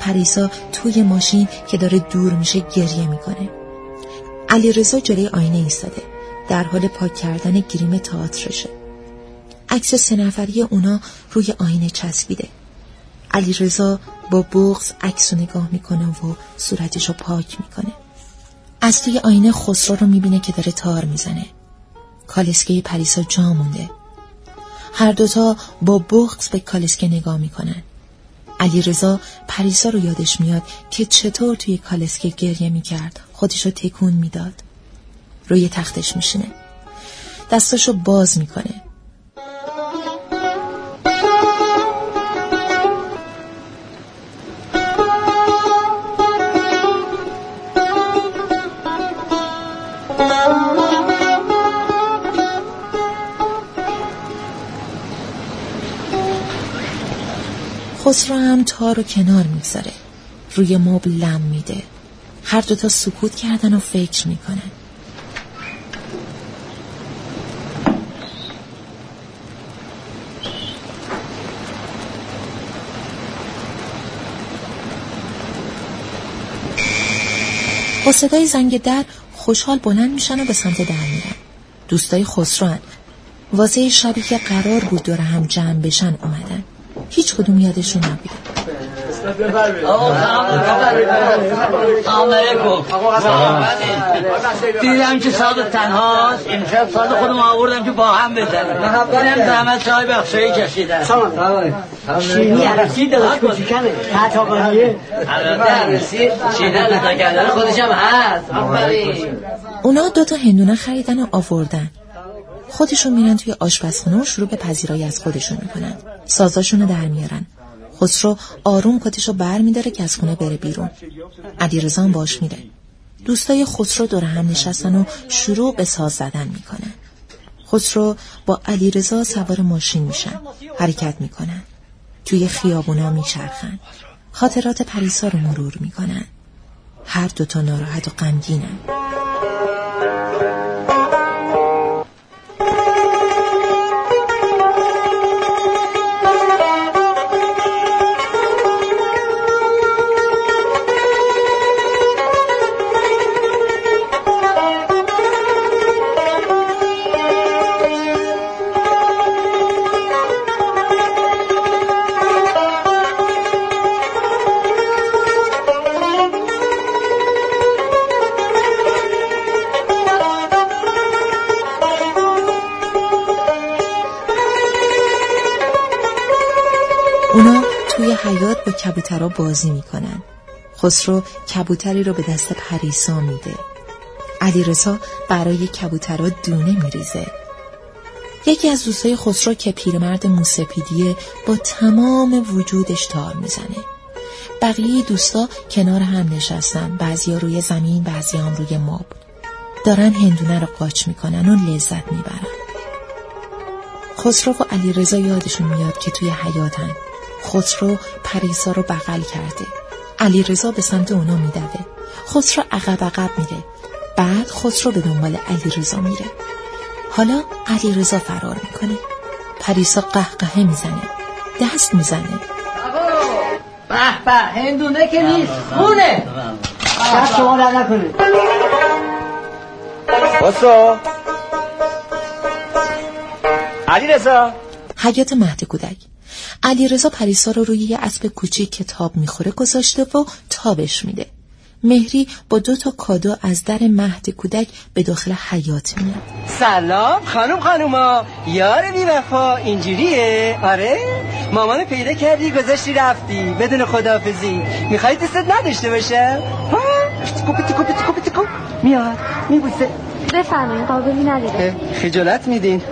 پریسا توی ماشین که داره دور میشه گریه می‌کنه. علی رضا جلوی آینه ایستاده. در حال پاک کردن گریم تئاترشه عکس سه نفری اونا روی آینه چسبیده. علی رضا با بغز عکس رو نگاه می‌کنه و صورتش رو پاک می‌کنه. از توی آینه خسرو رو می‌بینه که داره تار می‌زنه. کالسکه پریسا جا مونده. هر دوتا با بغز به کالسکه نگاه می‌کنن. علی رضا پریسا رو یادش میاد که چطور توی کالسکه گریه می‌کرد. خودش رو تکون می‌داد. روی تختش میشینه. دستاشو باز می‌کنه. خسرو هم تار رو کنار می‌گذاره. روی مبل لم میده. هر دوتا سکوت کردن و فکر می‌کنن. با صدای زنگ در خوشحال بلند میشن و به سمت در میرن. دوستای خسرو هن. واسه شبی که قرار بود دور هم جمع بشن اومدن. هیچ کدوم یادشون نبود. دیدم که سال تنهاست. امشب سال خودم آوردم که با هم بزنم. دیدم زحمت چای بخشایی کشیدن. شیرینی عرصی دلش کوچیکنه تحت آقاییه البته عروسی. چیدن لطا کردن خودش هم هست. آفرین. اونا دوتا هندونه خریدن و آوردن. خودشون میرن توی آشپزخونه و شروع به پذیرایی از خودشون می‌کنن. سازاشون رو در میارن. خسرو آروم کتشو بر میداره که از خونه بره بیرون. علیرضا باش میره. دوستای خسرو دور هم نشستن و شروع به ساز زدن می‌کنن خسرو با علیرضا سوار ماشین میشن. حرکت می‌کنن. توی خیابونا میچرخن. خاطرات پریسا رو مرور می‌کنن. هر دوتا ناراحت و غمگینن. حیات با کبوترها بازی می‌کنن. خسرو کبوتری رو به دست پریسا میده. علیرضا برای کبوترها دونه میریزه. یکی از دوستای خسرو که پیرمرد موسپیدیه با تمام وجودش تار می‌زنه. بقیه دوستا کنار هم نشستن. بعضیا روی زمین بعضی هم روی ماب. دارن هندونه رو قاچ می‌کنن و لذت می‌برن. خسرو و علیرضا یادشون میاد که توی حیاتن. خسرو پریسا رو بغل کرده. علیرضا به سمت اونا میدوه. خسرو عقب عقب میره. بعد خسرو به دنبال علیرضا میره. حالا علیرضا فرار می‌کنه. پریسا قهقهه می‌زنه. دست می‌زنه. به به هندونه که نیست. خونه. شب شما در نکنید. خسرو علی رزا حیات مهد کودک. علی رزا پریسا رو روی یه اسب کوچیک که تاب می‌خوره گذاشته و تابش میده. مهری با دو تا کادو از در مهد کودک به داخل حیات میاد. سلام خانم خانوما. یار بی وفا اینجوریه؟ آره؟ مامانو پیدا کردی گذاشتی رفتی. بدون خدافزی می‌خوای دستت نداشته باشه ها؟ تکو تکو تکو تکو میاد. میبوسه. بفرمایید قابلی نداره. خجالت میدین.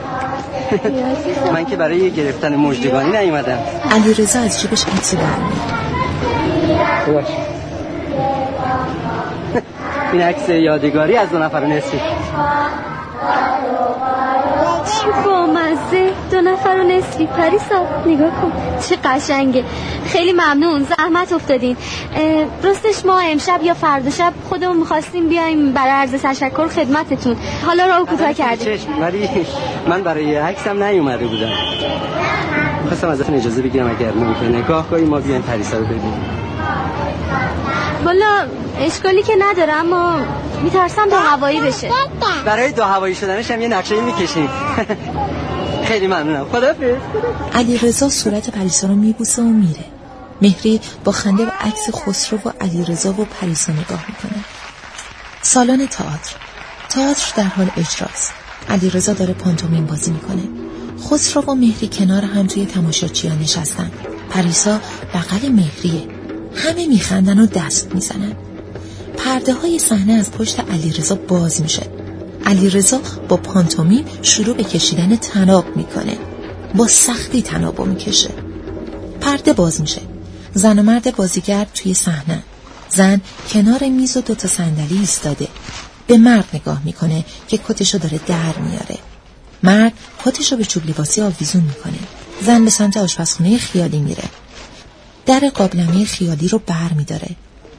من که برای گرفتن مژدگانی نیومدم. علیرضا از جیبش عکسی درمیاره این عکس یادگاری از دو نفر نصفی چه بامزه دو نفر و نصفی. پریسا نگاه کن. چه قشنگه. خیلی ممنون. زحمت افتادین. راستش ما امشب یا فردا شب خودمون می‌خواستیم بیایم برای عرض تشکر خدمتتون. حالا راهو کوتاه کردیم. ولی من برای عکسم نیومده بودم. خواستم ازتون اجازه بگیرم اگر ممکنه. گاه گاهی ما بیایم پریسا رو ببینیم. والا اشکالی که نداره اما میترسم دو هوایی بشه. برای دو هوایی شدنش هم یه نقشه می‌کشیم. خیلی ممنونم. خدافظ علی رزا صورت پریسا رو میبوسه و میره. مهری با خنده به عکس خسرو و علی رزا و پریسا نگاه می‌کنه. سالن تئاتر. تئاتر در حال اجراست. علی رزا داره پانتومین بازی می‌کنه. خسرو و مهری کنار هم توی تماشاچیان نشستن. پریسا بغل مهریه. همه میخندن و دست می‌زنن. پرده های صحنه از پشت علیرضا باز میشه. علیرضا با پانتومیم شروع به کشیدن تناب می‌کنه. با سختی تنابو می‌کشه. پرده باز میشه. زن و مرد بازیگر توی صحنه. زن کنار میز و دوتا صندلی ایستاده. به مرد نگاه می‌کنه که کتشو داره در میاره. مرد کتشو به چوب لباسی آویزون می‌کنه. زن به سمت آشپزخونه خیالی میره. در قابلمه خیالی رو بر میداره.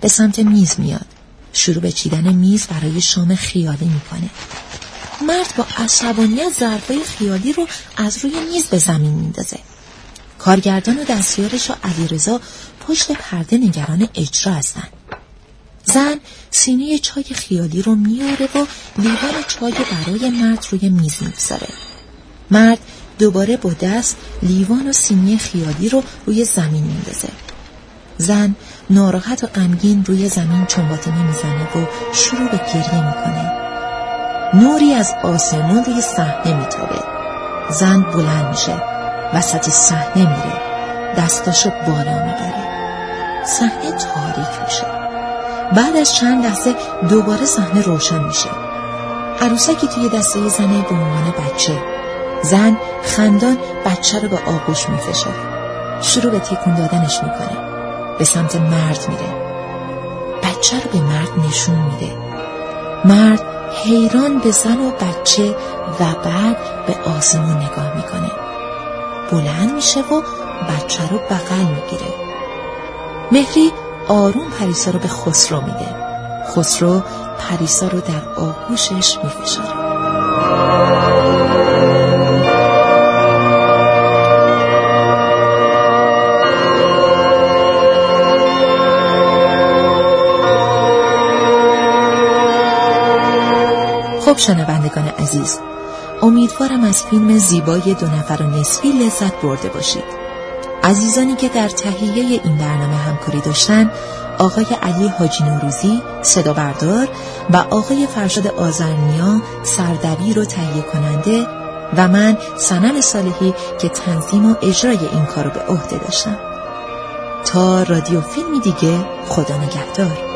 به سمت میز میاد. شروع به چیدن میز برای شام خیالی می‌کنه. مرد با عصبانیت ضربای خیالی رو از روی میز به زمین میندازه. کارگردان و دستیارش و علیرضا پشت پرده نگران اجرا هستن. زن سینه چای خیالی رو میاره و لیوان چای برای مرد روی میز می‌گذاره. مرد دوباره با دست لیوان و سینی خیالی رو روی زمین میندازه. زن ناراحت و غمگین روی زمین چنباتمه می‌زنه و شروع به گریه می‌کنه. نوری از آسمون روی صحنه میتابه. زن بلند میشه. وسط صحنه میره. دستاشو بالا می‌بره. صحنه تاریک میشه. بعد از چند لحظه دوباره صحنه روشن میشه. عروسکی توی دسته زنه به عنوان بچه. زن خندان بچه رو به آغوش میفشه شروع به تکون دادنش می‌کنه. به سمت مرد میره. بچه رو به مرد نشون میده. مرد حیران به زن و بچه و بعد به آسمون نگاه می‌کنه. بلند میشه و بچه رو بغل می‌گیره. مهری آروم پریسا رو به خسرو میده. خسرو پریسا رو در آغوشش میفشاره. خب شنوندگان عزیز امیدوارم از فیلم زیبای دو نفر و نصفی لذت برده باشید. عزیزانی که در تهیه این برنامه همکاری داشتن آقای علی حاجی نوروزی صدا بردار و آقای فرشاد آزرنیا سردبیر و تهیه کننده و من سنم صالحی که تنظیم و اجرای این کار رو به عهده داشتم. تا رادیو فیلمی دیگه خدا نگهدار.